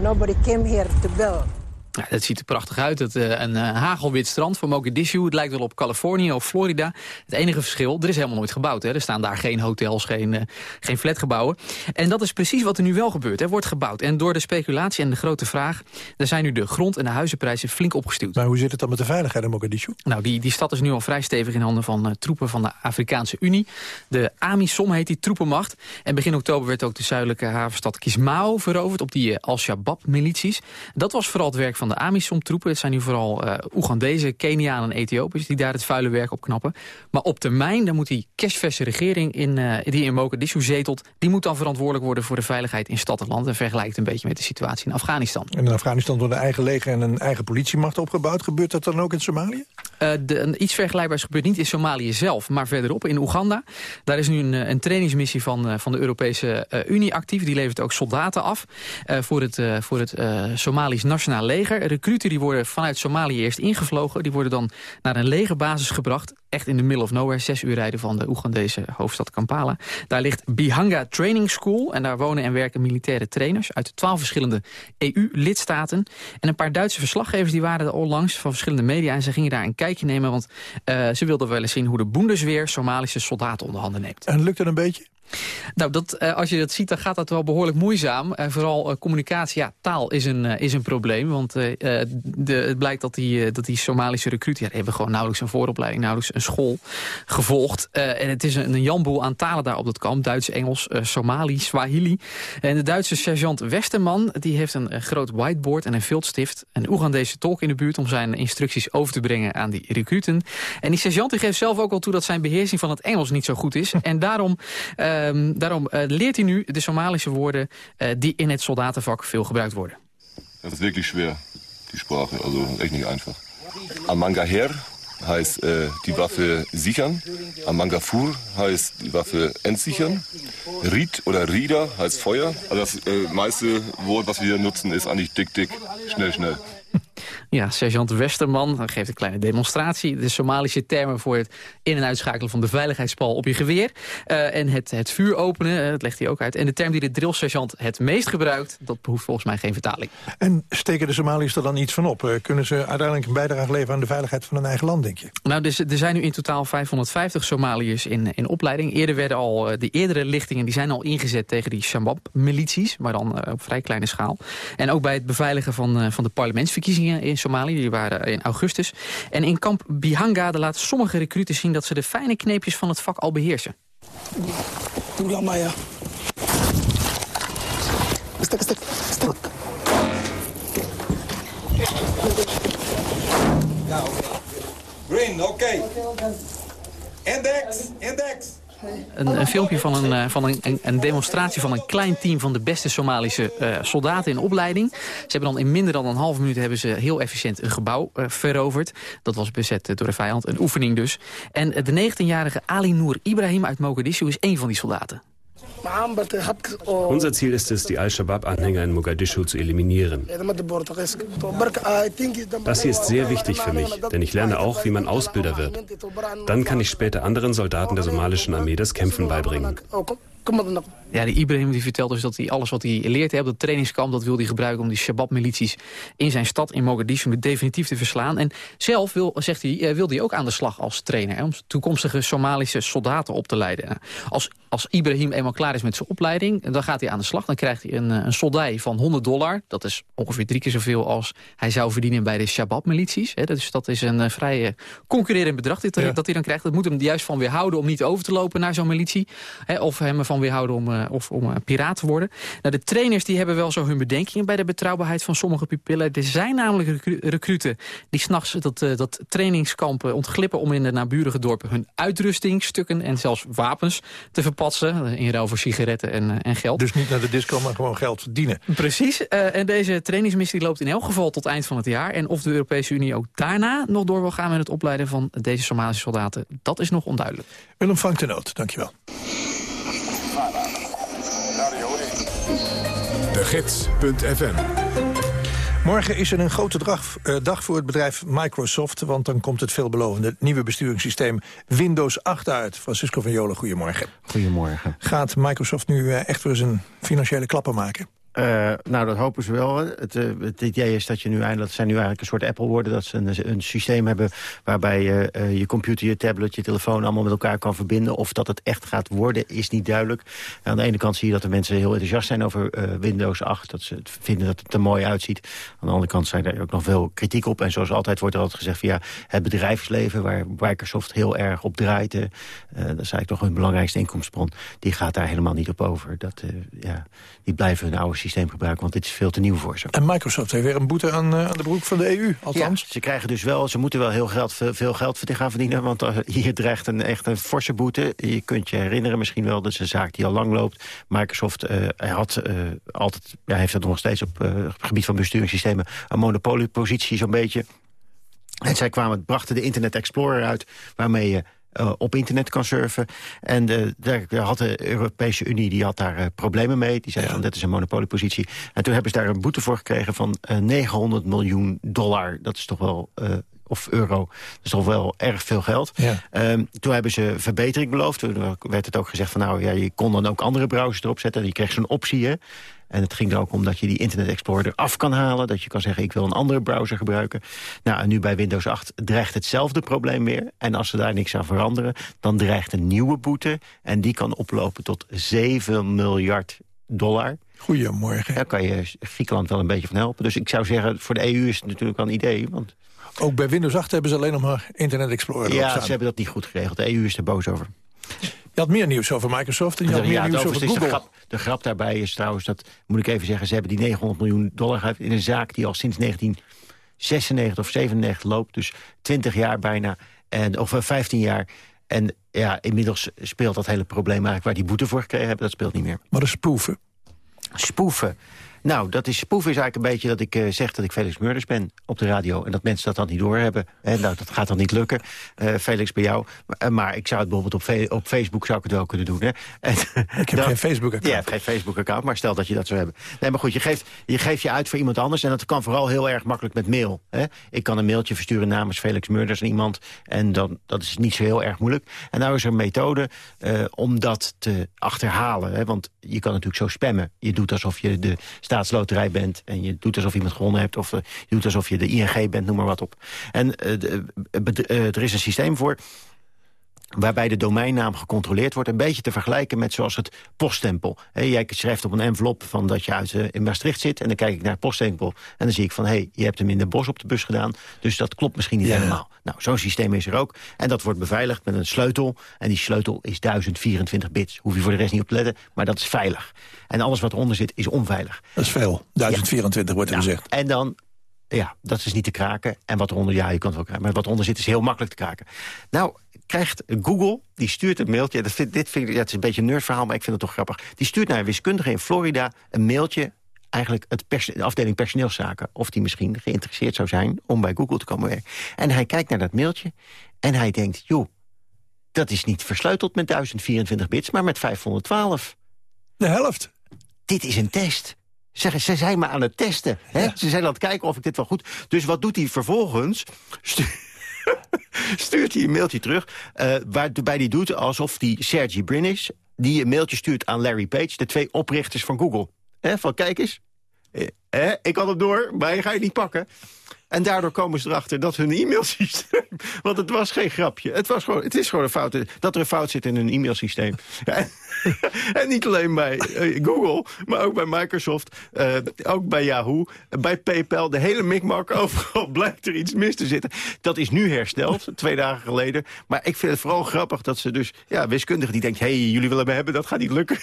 nobody came here to build. Ja, het ziet er prachtig uit. Het, eh, een eh, hagelwit strand van Mogadishu. Het lijkt wel op Californië of Florida. Het enige verschil, er is helemaal nooit gebouwd. Hè. Er staan daar geen hotels, geen, eh, geen flatgebouwen. En dat is precies wat er nu wel gebeurt. Er wordt gebouwd. En door de speculatie en de grote vraag... er zijn nu de grond- en de huizenprijzen flink opgestuurd. Maar hoe zit het dan met de veiligheid in Mogadishu? Nou, die, die stad is nu al vrij stevig in handen van troepen van de Afrikaanse Unie. De AMISOM heet die troepenmacht. En begin oktober werd ook de zuidelijke havenstad Kismao veroverd... op die Al-Shabaab-milities. Dat was vooral het werk van de AMISOM-troepen. Het zijn nu vooral eh Oegandezen, Kenianen en Ethiopiërs... die daar het vuile werk op knappen. Maar op termijn dan moet die cashverse regering in, eh, die in Mogadishu zetelt... die moet dan verantwoordelijk worden voor de veiligheid in stad en land. En vergelijkt een beetje met de situatie in Afghanistan. En in Afghanistan wordt een eigen leger en een eigen politiemacht opgebouwd. Gebeurt dat dan ook in Somalië? Eh, de, iets vergelijkbaars gebeurt niet in Somalië zelf, maar verderop in Oeganda. Daar is nu een, eh, een trainingsmissie van, eh, van de Europese Unie actief. Die levert ook soldaten af voor het, voor het Somalisch Nationaal Leger. Recruten die worden vanuit Somalië eerst ingevlogen. Die worden dan naar een legerbasis gebracht. Echt in de middle of nowhere, zes uur rijden van de Oegandese hoofdstad Kampala. Daar ligt Bihanga Training School. En daar wonen en werken militaire trainers uit twaalf verschillende EU-lidstaten. En een paar Duitse verslaggevers die waren er onlangs van verschillende media. En ze gingen daar een kijkje nemen, want eh, ze wilden wel eens zien hoe de Bundesweer Somalische soldaten onder handen neemt. En lukt het een beetje? Nou, dat, eh, als je dat ziet, dan gaat dat wel behoorlijk moeizaam. Eh, vooral eh, communicatie, ja, taal is een, is een probleem. Want de, het blijkt dat die, dat die Somalische recruten... Ja, die hebben gewoon nauwelijks een vooropleiding, nauwelijks een school gevolgd. En het is een, een janboel aan talen daar op dat kamp. Duits, Engels, Somali, Swahili. En de Duitse sergeant Westerman, die heeft een, groot whiteboard en een viltstift. Een Oegandese tolk in de buurt om zijn instructies over te brengen aan die recruten. En die sergeant die geeft zelf ook al toe dat zijn beheersing van het Engels niet zo goed is. En daarom, ehm, daarom eh, leert hij nu de Somalische woorden eh, die in het soldatenvak veel gebruikt worden. Das ist wirklich schwer, die Sprache, also echt nicht einfach. Amanga her heißt äh, die Waffe sichern. Amanga fur heißt die Waffe entsichern. Ried oder Rieder heißt Feuer. Also das äh, meiste Wort, was wir hier nutzen, ist eigentlich dick, dick, schnell, schnell. Ja, sergeant Westerman geeft een kleine demonstratie. De Somalische termen voor het in- en uitschakelen van de veiligheidspal op je geweer. Eh, en het, het vuur openen, eh, dat legt hij ook uit. En de term die de drillsergeant het meest gebruikt, dat behoeft volgens mij geen vertaling. En steken de Somaliërs er dan iets van op? Eh, Kunnen ze uiteindelijk een bijdrage leveren aan de veiligheid van hun eigen land, denk je? Nou, dus, er zijn nu in totaal 550 Somaliërs in, in opleiding. Eerder werden al, de eerdere lichtingen die zijn al ingezet tegen die Shabab-milities, maar dan op vrij kleine schaal. En ook bij het beveiligen van, van de parlementsverkiezingen in Somalië, die waren in augustus. En in kamp Bihanga laten sommige recruten zien dat ze de fijne kneepjes van het vak al beheersen. Green, oké. Index, index. Een, een filmpje van, een, eh, van een, een, demonstratie van een klein team van de beste Somalische eh, soldaten in opleiding. Ze hebben dan in minder dan een half minuut hebben ze heel efficiënt een gebouw eh, veroverd. Dat was bezet door de vijand, een oefening dus. En de 19-jarige Ali Noor Ibrahim uit Mogadishu is één van die soldaten. Unser Ziel ist es, die Al-Shabaab-Anhänger in Mogadischu zu eliminieren. Das hier ist sehr wichtig für mich, denn ich lerne auch, wie man Ausbilder wird. Dann kann ich später anderen Soldaten der somalischen Armee das Kämpfen beibringen. Ja, die Ibrahim die vertelt dus dat hij alles wat hij leert heeft op het trainingskamp... dat wil hij gebruiken om die Shabab-milities in zijn stad in Mogadishu definitief te verslaan. En zelf wil, zegt hij, eh, wil hij ook aan de slag als trainer... Hè, om toekomstige Somalische soldaten op te leiden. Als, als Ibrahim eenmaal klaar is met zijn opleiding, dan gaat hij aan de slag. Dan krijgt hij een, eh, een soldij van 100 dollar. Dat is ongeveer drie keer zoveel als hij zou verdienen bij de Shabab-milities. Hè. Dat is, dat is een eh, vrij concurrerend bedrag dit, Ja. dat hij dan krijgt. Dat moet hem juist van weerhouden om niet over te lopen naar zo'n militie. Hè, of hem ervan weerhouden om, eh, of, om eh, piraat te worden. Nou, de trainers die hebben wel zo hun bedenkingen bij de betrouwbaarheid van sommige pupillen. Er zijn namelijk recru- recruten die s'nachts dat, eh, dat trainingskamp eh, ontglippen... om in de naburige dorpen hun uitrusting, stukken en zelfs wapens te verpatsen. In ruil voor sigaretten en, en geld. Dus niet naar de disco, maar gewoon geld verdienen. Precies. en deze trainingsmissie loopt in elk geval tot eind van het jaar. En of de Europese Unie ook daarna nog door wil gaan met het opleiden van deze Somalische soldaten, dat is nog onduidelijk. Willem Frank de Noot, dankjewel. De Gids.fm Morgen is er een grote dag, eh, dag voor het bedrijf Microsoft... want dan komt het veelbelovende nieuwe besturingssysteem Windows 8 uit. Francisco van Jolen, goedemorgen. Goedemorgen. Gaat Microsoft nu eh, echt weer een financiële klapper maken? Eh, nou, dat hopen ze wel. Het, eh, het idee is dat je nu eindelijk, zijn nu eigenlijk een soort Apple worden, dat ze een, een systeem hebben waarbij je eh, je computer, je tablet, je telefoon allemaal met elkaar kan verbinden. Of dat het echt gaat worden, is niet duidelijk. aan de ene kant zie je dat de mensen heel enthousiast zijn over Windows 8. Dat ze vinden dat het er mooi uitziet. Aan de andere kant zijn er ook nog veel kritiek op. En zoals altijd wordt er altijd gezegd ja, het bedrijfsleven waar Microsoft heel erg op draait. dat is eigenlijk toch hun belangrijkste inkomstenbron. Die gaat daar helemaal niet op over. Dat, ja, die blijven hun oude systeem gebruiken, want dit is veel te nieuw voor ze. En Microsoft heeft weer een boete aan, eh, aan de broek van de EU, althans. Ja, ze krijgen dus wel, ze moeten wel heel geld, veel, geld gaan verdienen. Want hier dreigt een echt een forse boete. Je kunt je herinneren misschien wel, dat is een zaak die al lang loopt. Microsoft hij had eh, altijd, ja, heeft dat nog steeds op het gebied van besturingssystemen... een monopoliepositie zo'n beetje. En zij kwamen, brachten de Internet Explorer uit, waarmee je eh, op internet kan surfen. En eh, daar had de Europese Unie die had daar eh, problemen mee. Die zei van, dit is een monopoliepositie. En toen hebben ze daar een boete voor gekregen van eh, 900 miljoen dollar. Dat is toch wel... of euro. Dat is toch wel erg veel geld. Ehm, toen hebben ze verbetering beloofd. Toen werd het ook gezegd van nou ja, je kon dan ook andere browsers erop zetten. Je kreeg zo'n optie. Hè? En het ging er ook om dat je die Internet Explorer eraf kan halen. Dat je kan zeggen, ik wil een andere browser gebruiken. Nou, en nu bij Windows 8 dreigt hetzelfde probleem weer. En als ze daar niks aan veranderen, dan dreigt een nieuwe boete. En die kan oplopen tot 7 miljard dollar. Goedemorgen. Daar kan je Griekenland wel een beetje van helpen. Dus ik zou zeggen, voor de EU is het natuurlijk wel een idee. Want Ook bij Windows 8 hebben ze alleen nog maar Internet Explorer ja, ze hebben dat niet goed geregeld. De EU is er boos over. Je had meer nieuws over Microsoft en je had meer Ja, nieuws over is de, Google. grap, de grap daarbij is trouwens, dat moet ik even zeggen... ze hebben die 900 miljoen dollar gehad in een zaak die al sinds 1996 of 97 loopt. Dus 20 jaar bijna, en, of eh, 15 jaar. En ja, inmiddels speelt dat hele probleem eigenlijk... waar die boete voor gekregen hebben, dat speelt niet meer. Maar de spoeven? Spoeven. Nou, dat is, spoeven is eigenlijk een beetje dat ik eh, zeg dat ik Felix Murders ben op de radio. En dat mensen dat dan niet doorhebben. En nou, dat gaat dan niet lukken, eh, Felix, bij jou. Maar, eh, maar ik zou het bijvoorbeeld op, op Facebook zou ik het wel kunnen doen. Hè. En, Ik heb geen Facebook-account. Ja, geen Facebook-account, maar stel dat je dat zou hebben. Nee, maar goed, je geeft, je geeft je uit voor iemand anders... en dat kan vooral heel erg makkelijk met mail. Hè. Ik kan een mailtje versturen namens Felix Murders aan iemand... en dan, dat is niet zo heel erg moeilijk. En nou is er een methode om dat te achterhalen. Hè. Want je kan natuurlijk zo spammen. Je doet alsof je de staatsloterij bent... en je doet alsof iemand gewonnen hebt... of eh, je doet alsof je de ING bent, noem maar wat op. En eh, eh, er is een systeem voor waarbij de domeinnaam gecontroleerd wordt... een beetje te vergelijken met zoals het poststempel. Jij schrijft op een envelop van dat je uit, eh, in Maastricht zit... en dan kijk ik naar het poststempel en dan zie ik van... hé, hey, je hebt hem in de bos op de bus gedaan, dus dat klopt misschien niet helemaal. Nou, zo'n systeem is er ook. En dat wordt beveiligd met een sleutel. En die sleutel is 1024 bits. Hoef je voor de rest niet op te letten, maar dat is veilig. En alles wat eronder zit, is onveilig. Dat is veel. 1024 wordt er gezegd. En dan, ja, dat is niet te kraken. En wat eronder, ja, je kan het wel kraken. Maar wat eronder zit, is heel makkelijk te kraken. Nou, krijgt Google, die stuurt een mailtje... Dat vind, dit vind ik, ja, het is een beetje een nerdverhaal, maar ik vind het toch grappig. Die stuurt naar een wiskundige in Florida een mailtje... eigenlijk het pers- de afdeling personeelszaken... of die misschien geïnteresseerd zou zijn om bij Google te komen werken. En hij kijkt naar dat mailtje en hij denkt... joh, dat is niet versleuteld met 1024 bits, maar met 512. De helft. Dit is een test. Zeg, ze zijn maar aan het testen. Hè? Ze zijn aan het kijken of ik dit wel goed... Dus wat doet hij vervolgens? Stu- Stuurt hij een mailtje terug... eh, waarbij hij doet alsof hij Sergey Brin is... die een mailtje stuurt aan Larry Page... de twee oprichters van Google. Van kijk eens, eh, ik had het door, maar je ga je niet pakken. En daardoor komen ze erachter dat hun e-mailsysteem... want het was geen grapje. Het, was gewoon, het is gewoon een fout. Dat er een fout zit in hun e-mailsysteem. En niet alleen bij eh, Google, maar ook bij Microsoft. eh, ook bij Yahoo, bij PayPal. De hele mikmak, overal blijkt er iets mis te zitten. Dat is nu hersteld, twee dagen geleden. Maar ik vind het vooral grappig dat ze dus... ja, wiskundigen die denkt, hé, hey, jullie willen me hebben, dat gaat niet lukken.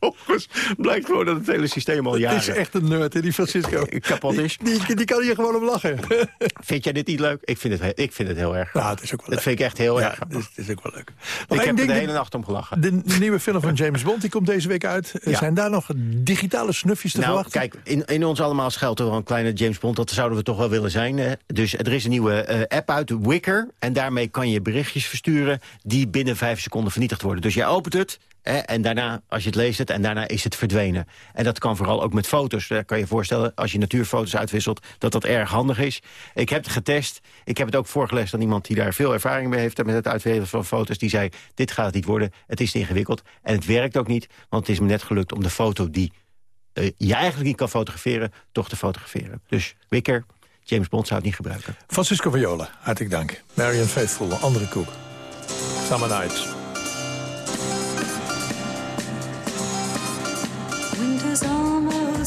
Volgens blijkt gewoon dat het hele systeem al jaren... Het is echt een nerd, hè, die Francisco. kapot is. Die, die, die kan hier gewoon om lachen. Vind jij dit niet leuk? Ik vind het, he- ik vind het heel erg. Nou, het is ook wel Dat vind ik echt heel Ja, erg. het is, het is ook wel leuk. Ik heb er de hele nacht om gelachen. De, de nieuwe film van James Bond die komt deze week uit. Ja. Zijn daar nog digitale snufjes te Nou, verwachten? kijk, in, in ons allemaal schuilt er wel een kleine James Bond. Dat zouden we toch wel willen zijn. Dus er is een nieuwe eh, app uit, Wicker. En daarmee kan je berichtjes versturen die binnen vijf seconden vernietigd worden. Dus jij opent het en daarna, als je het leest het, en daarna is het verdwenen. En dat kan vooral ook met foto's. Daar kan je je voorstellen, als je natuurfoto's uitwisselt, dat dat erg handig is. Ik heb het getest. Ik heb het ook voorgelezen aan iemand die daar veel ervaring mee heeft... met het uitwisselen van foto's. Die zei, dit gaat het niet worden, het is te ingewikkeld. En het werkt ook niet, want het is me net gelukt om de foto die eh, je eigenlijk niet kan fotograferen, toch te fotograferen. Dus Wicker, James Bond zou het niet gebruiken. Francisco Viola, hartelijk dank. Marian Faithful, andere koek. Summer Nights.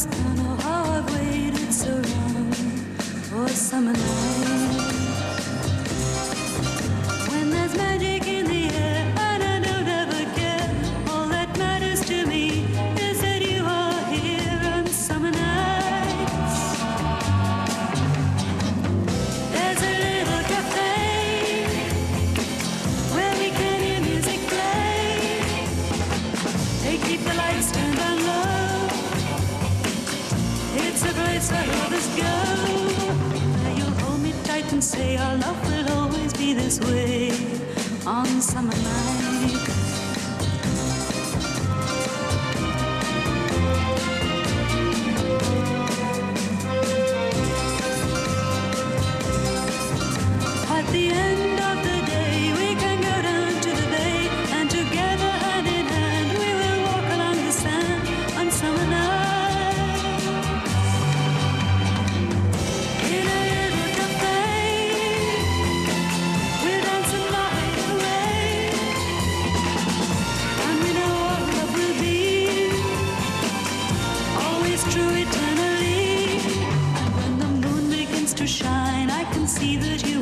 Almost gone. Oh, how I've waited so long for summer night. When there's magic in the air and I don't ever care. All that matters to me is that you are here on summer nights. There's a little cafe where we can hear music play. They keep the lights turned on low. It's a place where lovers go. Where you'll hold me tight and say our love will always be this way on summer nights.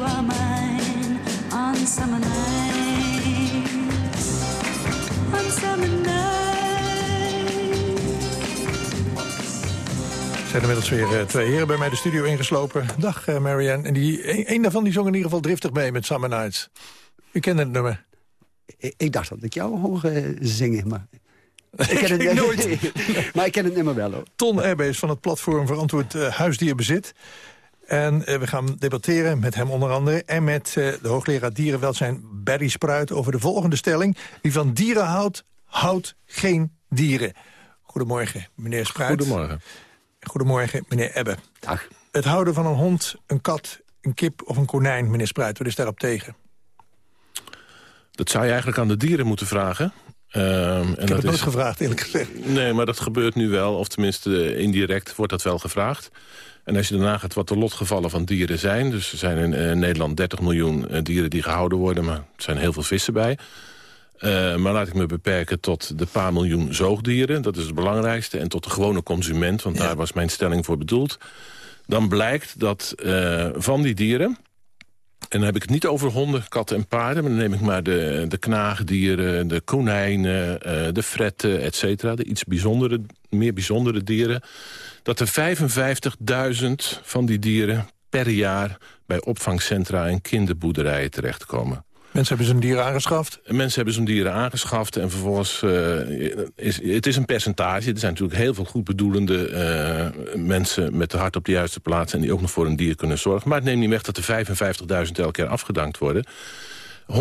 Are mine on summer nights. On summer nights. Er zijn inmiddels weer eh, twee heren bij mij de studio ingeslopen. Dag eh, Marianne. En die, een, een daarvan die zong in ieder geval driftig mee met Summer Nights. U kent het nummer? Ik, ik dacht dat ik jou hoorde zingen, maar... Ik ken het Ik nooit. maar ik ken het nummer wel, hoor. Ton Erbe is van het platform Verantwoord eh, Huisdierbezit. En eh, we gaan debatteren met hem onder andere... en met eh, de hoogleraar dierenwelzijn Barry Spruit... over de volgende stelling. Wie van dieren houdt, houdt geen dieren. Goedemorgen, meneer Spruit. Goedemorgen. Goedemorgen, meneer Ebbe. Dag. Het houden van een hond, een kat, een kip of een konijn, meneer Spruit... wat is daarop tegen? Dat zou je eigenlijk aan de dieren moeten vragen. Ehm, en Ik heb dat het nooit is... gevraagd, eerlijk gezegd. Nee, maar dat gebeurt nu wel. Of tenminste, eh, indirect wordt dat wel gevraagd. En als je daarna gaat wat de lotgevallen van dieren zijn... dus er zijn in eh, Nederland 30 miljoen eh, dieren die gehouden worden... maar er zijn heel veel vissen bij. Eh, maar laat ik me beperken tot de paar miljoen zoogdieren. Dat is het belangrijkste. En tot de gewone consument, want daar was mijn stelling voor bedoeld. Dan blijkt dat van die dieren... En dan heb ik het niet over honden, katten en paarden... maar dan neem ik maar de, de knaagdieren, de konijnen, eh, de fretten, et cetera. De iets bijzondere, meer bijzondere dieren. Dat er 55.000 van die dieren per jaar... bij opvangcentra en kinderboerderijen terechtkomen. Mensen hebben zijn dieren aangeschaft. En Mensen hebben zo'n dieren aangeschaft en vervolgens... eh, is, het is een percentage. Er zijn natuurlijk heel veel goedbedoelende eh, mensen... met de hart op de juiste plaats en die ook nog voor een dier kunnen zorgen. Maar het neemt niet weg dat er 55.000 elk jaar afgedankt worden. 100.000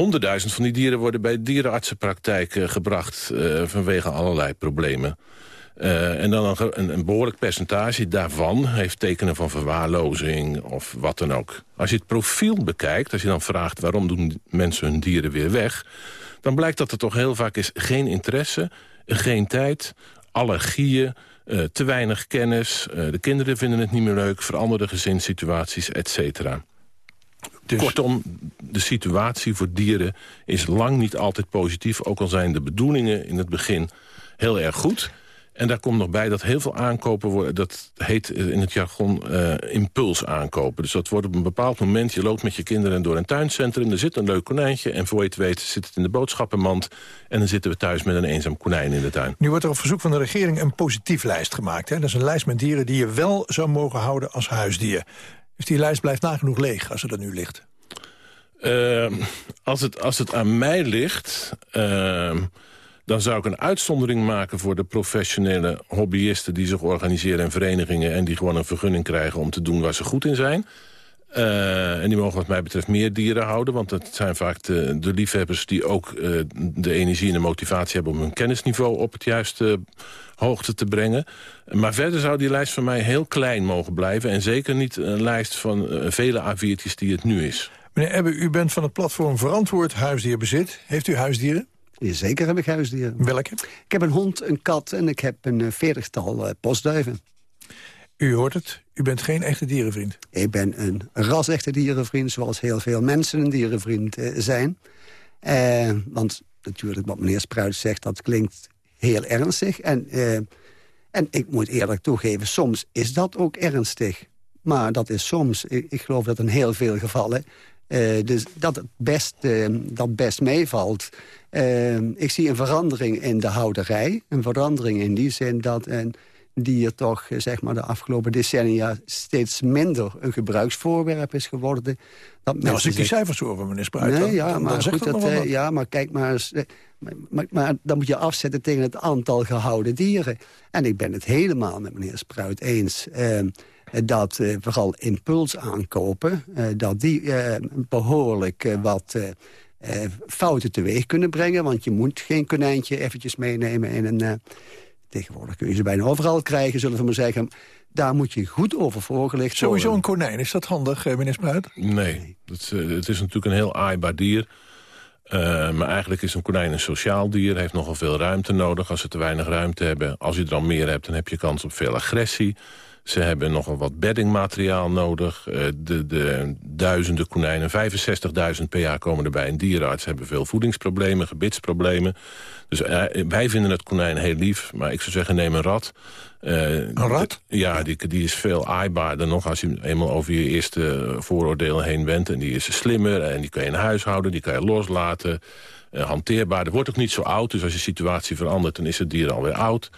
van die dieren worden bij dierenartsenpraktijk eh, gebracht... vanwege allerlei problemen. Eh, en dan een, een, behoorlijk percentage daarvan heeft tekenen van verwaarlozing of wat dan ook. Als je het profiel bekijkt, als je dan vraagt waarom doen mensen hun dieren weer weg... dan blijkt dat er toch heel vaak is geen interesse, geen tijd, allergieën... eh, te weinig kennis, eh, de kinderen vinden het niet meer leuk... veranderde gezinssituaties, et cetera. Kortom, de situatie voor dieren is lang niet altijd positief... ook al zijn de bedoelingen in het begin heel erg goed... En daar komt nog bij dat heel veel aankopen worden... dat heet in het jargon eh impuls aankopen. Dus dat wordt op een bepaald moment... je loopt met je kinderen door een tuincentrum... er zit een leuk konijntje en voor je het weet zit het in de boodschappenmand... en dan zitten we thuis met een eenzaam konijn in de tuin. Nu wordt er op verzoek van de regering een positief lijst gemaakt. Hè? Dat is een lijst met dieren die je wel zou mogen houden als huisdier. Dus die lijst blijft nagenoeg leeg als het er nu ligt. Ehm, als, het, als het aan mij ligt... ehm, dan zou ik een uitzondering maken voor de professionele hobbyisten... die zich organiseren in verenigingen... en die gewoon een vergunning krijgen om te doen waar ze goed in zijn. Eh, en die mogen wat mij betreft meer dieren houden... want het zijn vaak de, liefhebbers die ook eh, de energie en de motivatie hebben... om hun kennisniveau op het juiste hoogte te brengen. Maar verder zou die lijst van mij heel klein mogen blijven... en zeker niet een lijst van eh, vele A4'tjes die het nu is. Meneer Ebbe, u bent van het platform Verantwoord Huisdierbezit. Heeft u huisdieren? Zeker heb ik huisdieren. Welke? Ik heb een hond, een kat en ik heb een eh, veertigtal eh, postduiven. U hoort het, u bent geen echte dierenvriend. Ik ben een ras-echte dierenvriend, zoals heel veel mensen een dierenvriend eh, zijn. Eh, want natuurlijk, wat meneer Spruit zegt, dat klinkt heel ernstig. En, eh, en ik moet eerlijk toegeven, soms is dat ook ernstig. Maar dat is soms, ik, ik geloof dat in heel veel gevallen... eh, dus dat het best, eh, dat best meevalt. Eh, ik zie een verandering in de houderij. Een verandering in die zin dat een dier toch zeg maar, de afgelopen decennia... steeds minder een gebruiksvoorwerp is geworden. Dat Nou, als ik die cijfers hoor van meneer Spruit... Nee, dan, ja, dan, maar, dan goed, dat ja, maar kijk maar eens. Maar, maar, maar dan moet je afzetten tegen het aantal gehouden dieren. En ik ben het helemaal met meneer Spruit eens... dat eh, vooral impuls aankopen... eh, dat die eh, behoorlijk eh, wat fouten teweeg kunnen brengen. Want je moet geen konijntje eventjes meenemen in een... eh, tegenwoordig kun je ze bijna overal krijgen, zullen we maar zeggen. Daar moet je goed over voorgelegd Sowieso worden. een konijn, is dat handig, meneer Spruit? Nee, dat is, eh, het is natuurlijk een heel aaibaar dier. Maar eigenlijk is een konijn een sociaal dier. Heeft nogal veel ruimte nodig. Als ze te weinig ruimte hebben, als je er al meer hebt... dan heb je kans op veel agressie. Ze hebben nogal wat beddingmateriaal nodig. Eh, de, de duizenden konijnen, 65.000 per jaar komen er bij een dierenarts... hebben veel voedingsproblemen, gebitsproblemen. Dus eh, wij vinden het konijn heel lief. Maar ik zou zeggen, neem een rat. een rat? Ja, die, die is veel aaibaarder nog als je eenmaal over je eerste vooroordelen heen bent. En die is slimmer en die kan je in huis houden, die kan je loslaten. eh, hanteerbaar. Er wordt ook niet zo oud, dus als je situatie verandert... dan is het dier alweer oud.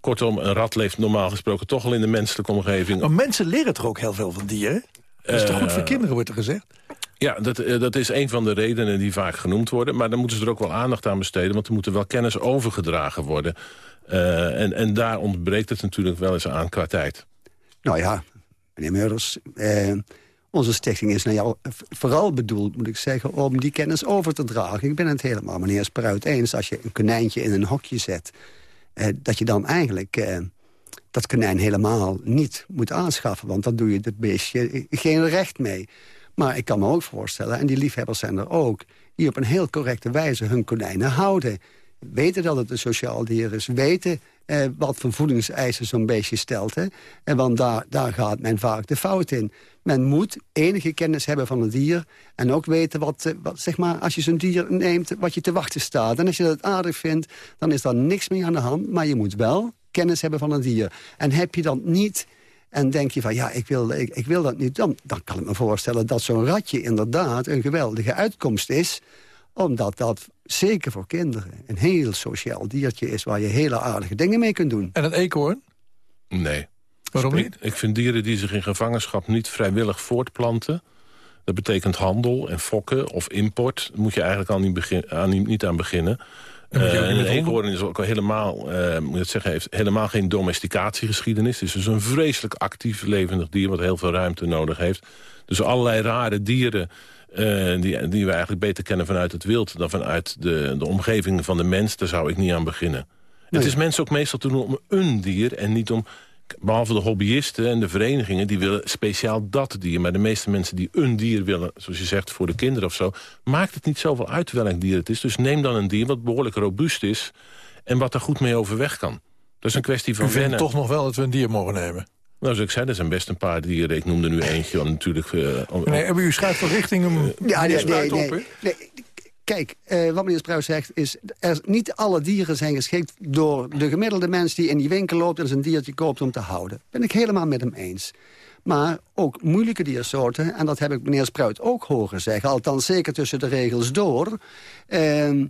Kortom, een rat leeft normaal gesproken toch al in de menselijke omgeving. Maar mensen leren toch ook heel veel van dieren? Dat is toch goed voor Eh, kinderen, wordt er gezegd? Ja, dat, eh, dat is een van de redenen die vaak genoemd worden. Maar dan moeten ze er ook wel aandacht aan besteden... want er moet er wel kennis overgedragen worden. Eh, en, en daar ontbreekt het natuurlijk wel eens aan qua tijd. Nou ja, meneer Meurders, eh, onze stichting is nou jou vooral bedoeld, moet ik zeggen, om die kennis over te dragen. Ik ben het helemaal, meneer Spruit, eens. Als je een konijntje in een hokje zet, dat je dan eigenlijk eh, dat konijn helemaal niet moet aanschaffen. Want dan doe je het beestje geen recht mee. Maar ik kan me ook voorstellen, en die liefhebbers zijn er ook... die op een heel correcte wijze hun konijnen houden. Weten dat het een sociaal dier is. Weten eh, wat voor voedingseisen zo'n beestje stelt. Hè? En want daar, daar gaat men vaak de fout in. Men moet enige kennis hebben van het dier... en ook weten wat, eh, wat zeg maar, als je zo'n dier neemt, wat je te wachten staat. En als je dat aardig vindt, dan is daar niks mee aan de hand. Maar je moet wel kennis hebben van het dier. En heb je dat niet... En denk je van, ja, ik wil, ik wil dat niet. Dan, dan kan ik me voorstellen dat zo'n ratje inderdaad een geweldige uitkomst is. Omdat dat, zeker voor kinderen, een heel sociaal diertje is... waar je hele aardige dingen mee kunt doen. En een eekhoorn? Nee. Waarom Ik- niet? Ik vind dieren die zich in gevangenschap niet vrijwillig voortplanten... dat betekent handel en fokken of import. Daar moet je eigenlijk al niet, begin, aan, niet- niet aan beginnen. Eh, een eekhoorn is ook al helemaal, eh, moet je het zeggen, heeft helemaal geen domesticatiegeschiedenis. Het is dus een vreselijk actief levendig dier wat heel veel ruimte nodig heeft. Dus allerlei rare dieren eh, die, die we eigenlijk beter kennen vanuit het wild... dan vanuit de, de omgeving van de mens, daar zou ik niet aan beginnen. Nee. Het is mensen ook meestal te doen om een dier en niet om behalve de hobbyisten en de verenigingen... die willen speciaal dat dier. Maar de meeste mensen die een dier willen, zoals je zegt, voor de kinderen of zo... maakt het niet zoveel uit welk dier het is. Dus neem dan een dier wat behoorlijk robuust is... en wat er goed mee overweg kan. Dat is een kwestie van U vindt wennen. toch nog wel dat we een dier mogen nemen? Nou, zoals ik zei, er zijn best een paar dieren. Ik noemde nu eentje, want natuurlijk... eh, Nee, hebben u schuift wel richting hem Ja, meneer nee, Spruit nee, op, nee. Kijk, eh, wat meneer Spruit zegt is... Er, niet alle dieren zijn geschikt door de gemiddelde mens... die in die winkel loopt en zijn diertje koopt om te houden. Ben ik helemaal met hem eens. Maar ook moeilijke diersoorten, en dat heb ik meneer Spruit ook horen zeggen... althans zeker tussen de regels door... ehm,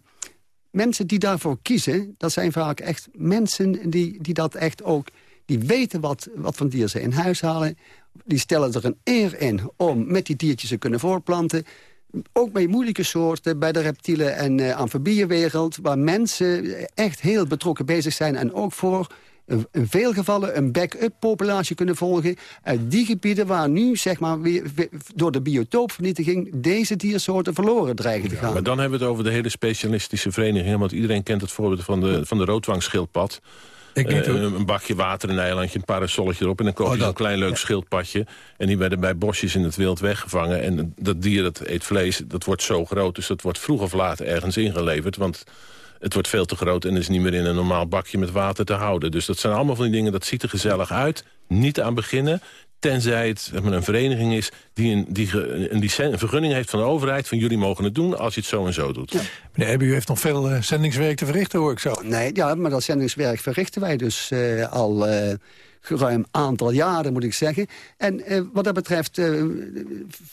mensen die daarvoor kiezen, dat zijn vaak echt mensen die, die dat echt ook... die weten wat, wat voor dier ze in huis halen. Die stellen er een eer in om met die diertjes te kunnen voortplanten. Ook bij moeilijke soorten, bij de reptielen- en uh, amfibieënwereld... waar mensen echt heel betrokken bezig zijn... en ook voor in veel gevallen een back-up populatie kunnen volgen... uit die gebieden waar nu zeg maar, weer, weer door de biotoopvernietiging... deze diersoorten verloren dreigen te gaan. Maar dan hebben we het over de hele specialistische vereniging. Want iedereen kent het voorbeeld van de, van de roodwangschildpad. Ik Eh, een bakje water, een eilandje, een parasolletje erop... en dan koop je zo'n klein leuk schildpadje. En die werden bij bosjes in het wild weggevangen. En dat dier dat eet vlees, dat wordt zo groot... dus dat wordt vroeg of laat ergens ingeleverd. Want het wordt veel te groot en is niet meer in een normaal bakje met water te houden. Dus dat zijn allemaal van die dingen, dat ziet er gezellig uit. Niet aan beginnen, tenzij het zeg maar, een vereniging is... die, een, die ge- een, licen- een vergunning heeft van de overheid... van jullie mogen het doen als je het zo en zo doet. Meneer Ebbe, u heeft nog veel eh, zendingswerk te verrichten, hoor ik zo. Nee, ja, maar dat zendingswerk verrichten wij dus eh, al eh geruim aantal jaren, moet ik zeggen. En eh, wat dat betreft eh,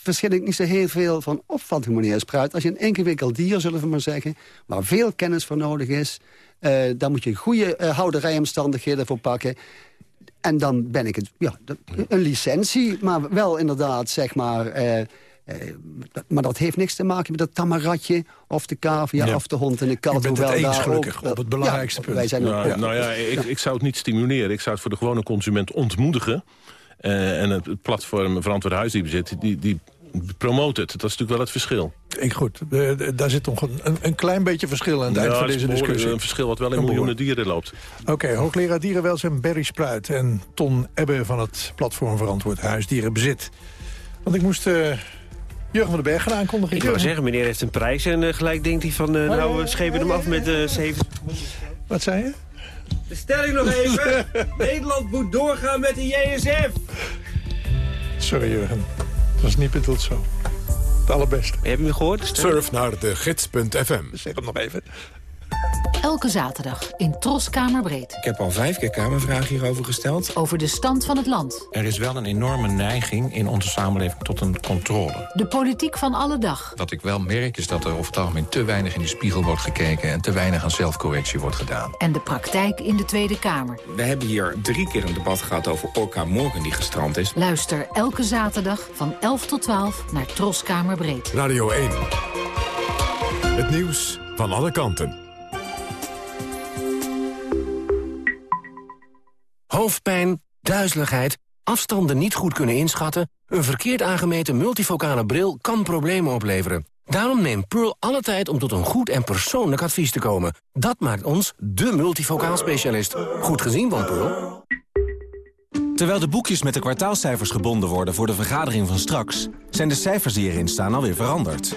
verschil ik niet zo heel veel van opvatting, meneer Spruit. Als je een ingewikkeld dier, zullen we maar zeggen, waar veel kennis voor nodig is... eh, dan moet je goede eh, houderijomstandigheden voor pakken... En dan ben ik het, ja, dat- een licentie, maar wel inderdaad, zeg maar... eh, eh, maar dat heeft niks te maken met het tamaratje of de cavia Ja. of de hond en de kat. Je bent het hoewel eens daar gelukkig, ook, op het belangrijkste ja, punt. Wij zijn ook, nou, nou ja, ik, ik zou het niet stimuleren. Ik zou het voor de gewone consument ontmoedigen. Eh, en het, platform Verantwoord Huisdierbezit, die, die promoot het. Dat is natuurlijk wel het verschil. Ik goed, eh, daar zit nog een, een, klein beetje verschil aan het eind Ja, van dat is deze discussie. Een verschil wat wel in miljoenen dieren loopt. Oké, hoogleraar dierenwelzijn Berry Spruit en Ton Ebbe van het platform Verantwoord Huisdierenbezit. Want ik moest eh, Jurgen van den Berg gaan aankondigen. Ik wou Jurgen, zeggen, meneer heeft een prijs en eh, gelijk denkt hij van... eh, nou, we schepen hem af met eh zeven... Wat zei je? De stelling nog even. Nederland moet doorgaan met de JSF. Sorry Jurgen, het was niet bedoeld zo. Het allerbeste. Heb je hem gehoord? Surf naar de gids.fm. Zeg het nog even. Elke zaterdag in Troskamerbreed. Ik heb al vijf keer Kamervragen hierover gesteld. Over de stand van het land. Er is wel een enorme neiging in onze samenleving tot een controle. De politiek van alle dag. Wat ik wel merk is dat er over het algemeen te weinig in de spiegel wordt gekeken... en te weinig aan zelfcorrectie wordt gedaan. En de praktijk in de Tweede Kamer. We hebben hier drie keer een debat gehad over Orca Morgan die gestrand is. Luister elke zaterdag van 11 tot 12 naar Troskamerbreed. Radio 1. Het nieuws van alle kanten. Hoofdpijn, duizeligheid, afstanden niet goed kunnen inschatten... een verkeerd aangemeten multifocale bril kan problemen opleveren. Daarom neemt Pearl alle tijd om tot een goed en persoonlijk advies te komen. Dat maakt ons de multifocaal specialist. Goed gezien van Pearl. Terwijl de boekjes met de kwartaalcijfers gebonden worden voor de vergadering van straks... zijn de cijfers die erin staan alweer veranderd.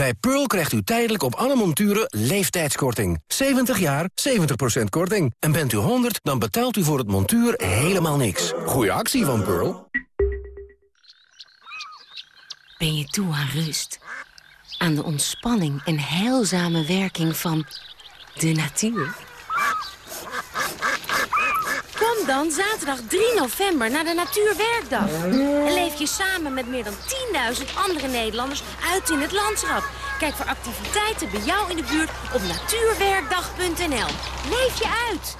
Bij Pearl krijgt u tijdelijk op alle monturen leeftijdskorting. 70 jaar, 70% korting. En bent u 100, dan betaalt u voor het montuur helemaal niks. Goeie actie van Pearl. Ben je toe aan rust? Aan de ontspanning en heilzame werking van de natuur? Kom dan zaterdag 3 november naar de Natuurwerkdag. En leef je samen met meer dan 10.000 andere Nederlanders uit in het landschap. Kijk voor activiteiten bij jou in de buurt op natuurwerkdag.nl. Leef je uit!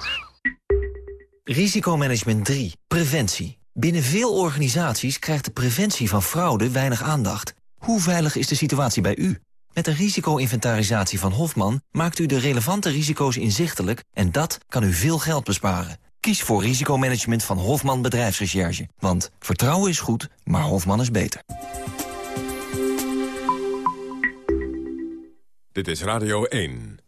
Risicomanagement 3. Preventie. Binnen veel organisaties krijgt de preventie van fraude weinig aandacht. Hoe veilig is de situatie bij u? Met de risico-inventarisatie van Hofman maakt u de relevante risico's inzichtelijk... en dat kan u veel geld besparen. Kies voor risicomanagement van Hofman Bedrijfsrecherche. Want vertrouwen is goed, maar Hofman is beter. Dit is Radio 1.